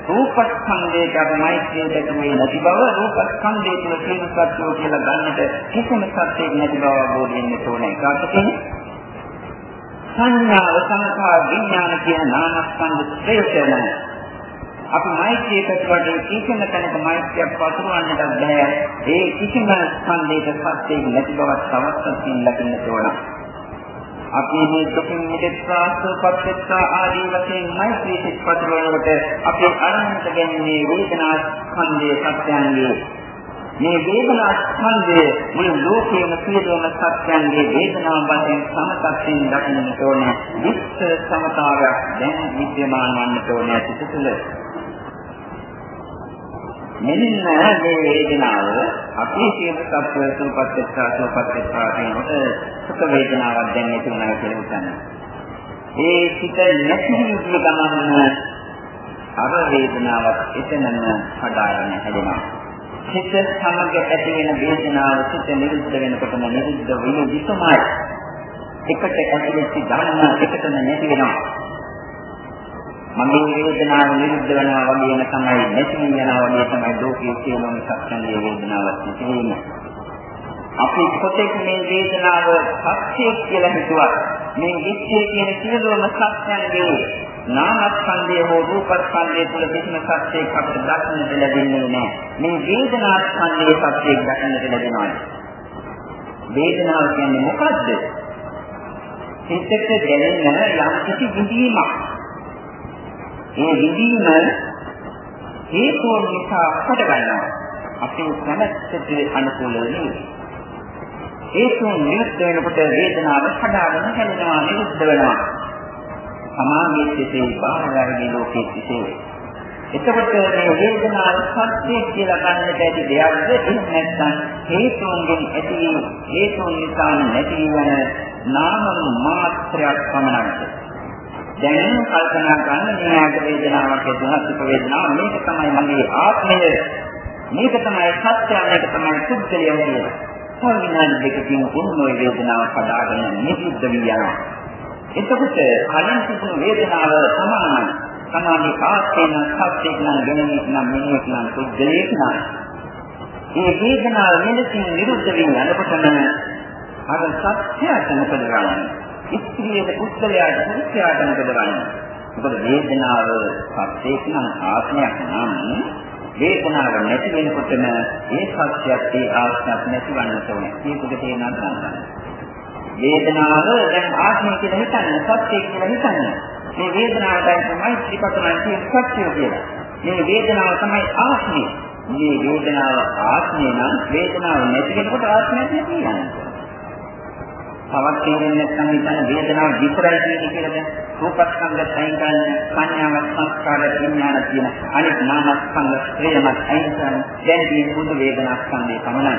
රූපස්කන්ධයට අපි මෛත්‍රියට මේ නැති බව රූපස්කන්ධය තුළ සියලු සත්‍යෝ කියලා ගන්නට කිසිම සත්‍යයක් නැති බව අවබෝධ වෙන්න ඕනේ. ඒකට සංඥාව සංඛා විඥාන කියන නාමස්කන්ධ ශ්‍රේෂ්ඨම අපි මෛත්‍රිය පැතුවට කිසිම තැනක මෛත්‍රියක් පතුරවන්නට බෑ. ඒ කිසිම ස්කන්ධයක සත්‍යයක් නැති බවක් තවස්සකින් දකින්න ඕන. අපි මේ දුකින් මිදෙත්වා සුවපත්ත්වා ආදී වශයෙන් මෛත්‍රී සිත් පතුරවනකොට අපේ අරමුණට ගැනීම වේදනා ස්කන්ධයේ සත්‍යයන්ගේ මේ වේදනා ස්කන්ධය මුළු ලෝකයේම සියලුම සත්‍යයන්ගේ වේදනාව වශයෙන් සමතත්යෙන් දකින්නට ඕනේ. විස්තර සමතාවයක් දැන් විද්‍යමාන වන්නට ඕනේ සිතුල. මෙන්න මේ වේදනාව අපි සියලු සත්‍ය සූපත්ත්‍යා සූපත්ත්‍යා කියනකොට සුඛ වේදනාවක් දැන් ඇති වෙනවා කියලා හිතන්න. ඒ සිත නැති විදිහ ගමන අර වේදනාවක් එතනම හදාගෙන හැදෙනවා. සිත සමග ඇති වෙන වේදනාව සිත නිරුද්ධ වෙනකොටම නිරුද්ධ වෙන විසමයි. එකට ඇතිවෙච්ච ධර්ම එකටම නැති වෙනවා. මගේ වේදනාව නිරුද්ධ වෙනවා වගේම තමයි නැති වෙනවා වගේ තමයි ලෝකයේ සියලුම සත්‍යයේ වේදනාවක් නැති අපි පොතේ මේ වේදනාව සත්‍යය කියලා හිතුවා. මේ විශ්වයේ කියන සියලුම සත්‍යයන්ගේ නාමස්කන්ධය හෝ රූපස්කන්ධය තුළ කිසිම සත්‍යයක් අපිට දක්නට ලැබෙන්නේ නැහැ. මේ වේදනාස්කන්ධයේ සත්‍යයක් දක්නට ලැබෙනවා. වේදනාව කියන්නේ මොකද්ද? සිතට දැනෙන යම් කිසි විඳීමක්. ඒ විඳීම හේතුන් නිසා හටගන්නවා. අපේ කැමැත්තට අනුකූල නෙවෙයි. හේතුන් නිරුද්ධ වෙනකොට වේදනාව හදාගෙන හැදෙනවා නිරුද්ධ වෙනවා. සමාගයේ සිටේ බාහිරයේ ලෝකයේ සිටේ. එතකොට මේ වේදනාව සත්‍ය කියලා ගන්නට ඇති දෙයක්ද එහෙම නැත්නම් හේතුන්ගෙන් ඇති හේතුන් නිසා නැති වෙන නාම මාත්‍රයක් පමණක්ද දැන් කල්පනා කරන්න මේ ආග වේදනාවක් දුහත් වේදනාව මේක තමයි මගේ ආත්මය මේක තමයි සත්‍යය මේක තමයි සුද්ධිය කියලා. සංවිධාන දෙකකින් උන්මෝය වේදනාව පදාගෙන නිරුද්ධ වී යනවා. එතකොට කලින් තිබුණු වේදනාව සමානයි. සමාධි ආස්තේන සත්‍යයක් නම් ගැනීමක් නම් මෙහෙයක් නම් සුද්ධියක් නම්. මේ වේදනාව මෙලෙසින් නිරුද්ධ වී යනකොටම අර සත්‍යයට මොකද කරන්නේ? ස්ත්‍රියේ පුද්ගලයාට පුරුෂයාට මොකද කරන්නේ? මොකද වේදනාව සත්‍යයක් නම් ආත්මයක් නම් වේදනාව නැති වෙනකොටම ඒ සත්‍යයක් ඒ ආත්මයක් නැතිවන්නට ඕනේ. මේකද තේරුම් ගන්න. වේදනාව දැන් ආත්මය කියලා හිතන්න, සත්‍යය කියලා හිතන්න. මේ වේදනාවයි තමයි ත්‍රිපතනන් කියන සත්‍යය කියලා. මේ වේදනාව තමයි ආත්මය. මේ වේදනාව ආත්මය නම් වේදනාව නැති වෙනකොට ආත්මයක් නැති වෙනවා. තවත් තේරෙන්නේ නැත්නම් හිතන වේදනාව විතරයි කියන්නේ කියලා දැන් රූපස්කන්ධ අයින් කරන්න සංඥාවක් සංස්කාර විඥාන කියන අනිත් නාමස්කන්ධ ශ්‍රේයමත් අයින් කරන්න දැන් තියෙන බුදු වේදනාස්කන්ධය පමණයි.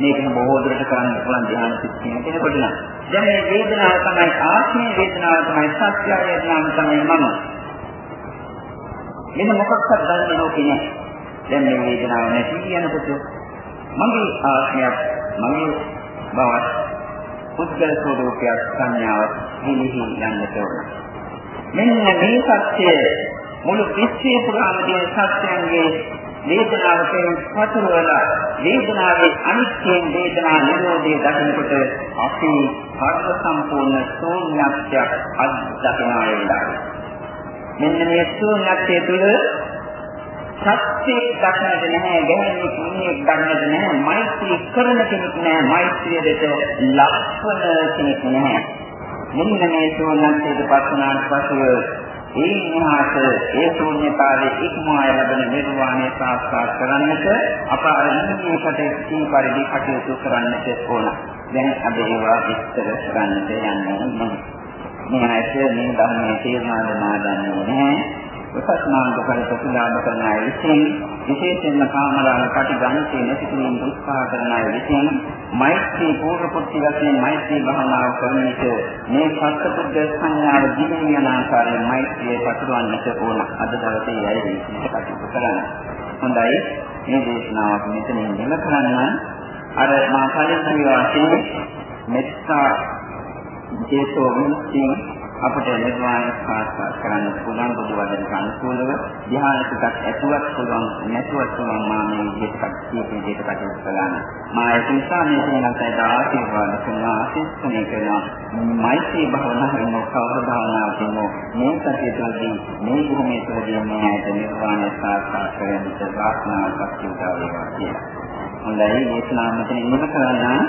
මේක බොහෝ දුරට කරන්න පුළුවන් ධ්‍යාන සිස්ටම් කෙනෙකුට නම්. දැන් මේ වේදනාව තමයි ආත්මේ වේදනාව තමයි සත්‍ය වේදනාව තමයි මම. මෙන්න මොකක්වත් දන්නේ නැති නෑ දැන් මේ වේදනාව නැති යනකොට මගේ ආත්මයක් මගේ බවත් පුද්ගල ස්වરૂපයක් සංඥාවක් නිමිහි යන්නට ඕන. මෙන්න මේ සත්‍ය මුළු විශ්වයේ පුරාම තියෙන සත්‍යයන්ගේ වේදනාවකින් පතරවල වේදනාවේ අනිත්‍යයෙන් වේදනා නිරෝධයේ දකිනකොට අපි හර්ව සම්පූර්ණ ශූන්‍යත්වයක් අත්දකිනා වෙලාවයි. මෙන්න මේ ශූන්‍යත්වයේ තුල සත්‍යයක් දක්නට නැහැ ගැහෙන්නේ කුණියක් දක්නට නැහැ මෛත්‍රී කරන කෙනෙක් නැහැ මෛත්‍රිය දෙක ලක්වන කෙනෙක් නැහැ. මෙන්න මේ ශූන්‍යත්වයට පස්සනාට පසුව ඒ මහාත ඒ ශූන්‍යතාවයේ ඉක්මවා ලැබෙන නිර්වාණය සාක්ෂාත් කරන්නට අප අරමුණේ කටයුතු පරිදි කටයුතු කරන්නට ඕන. දැන් අද ඒවා විස්තර කරන්නට යන්නේ මේ ඇයි මේ ධර්මයේ තේරුම් ගන්න නැහැ උසස් මාර්ග ඵල ප්‍රතිලාභ කරන අය විසින් විශේෂයෙන්ම කාමරාණ කටිගණිතේ නැතිකමින් උත්සාහ කරන අය විසින් මෛත්‍රී පූර්ව කුටි වශයෙන් මෛත්‍රී භාවනාව කරන විට මේ සත්පුද්ග සංඥාව දිගෙන යන ආකාරයෙන් මෛත්‍රිය පතුරවන්නට ඕන. අද දවසේ අය විසින් කටයුතු කරන්න. හොඳයි. මේ දේශනාව මෙතනින් නිම කරන්න අර මා කලින් කියවා මෙත්තා ජේතෝ විමුක්තිය අපට නිර්වාණය සාක්ෂාත් කරන්න පුළුවන් බුදු වදනට අනුකූලව ධ්‍යානයකට ඇතුළත් පුළුවන් නැතුවත් පුළුවන් මා මේ විදිහට කටයුතු විදිහට කටයුතු කළා නම් මා ඒක නිසා මේ සිනහසයිද ආශිර්වාද කරනවා ආශිර්වාද කරනවා. මෛත්‍රී භාවනාවෙන් කවර භාවනාවකින් මේ සතියේදී මේ භූමිය තුළදී මේ ඇයට නිර්වාණය සාක්ෂාත් කරගන්න ප්‍රාර්ථනා කරනවා කියලා. හොඳයි දේශනාව මෙතන ඉන්න කරන්න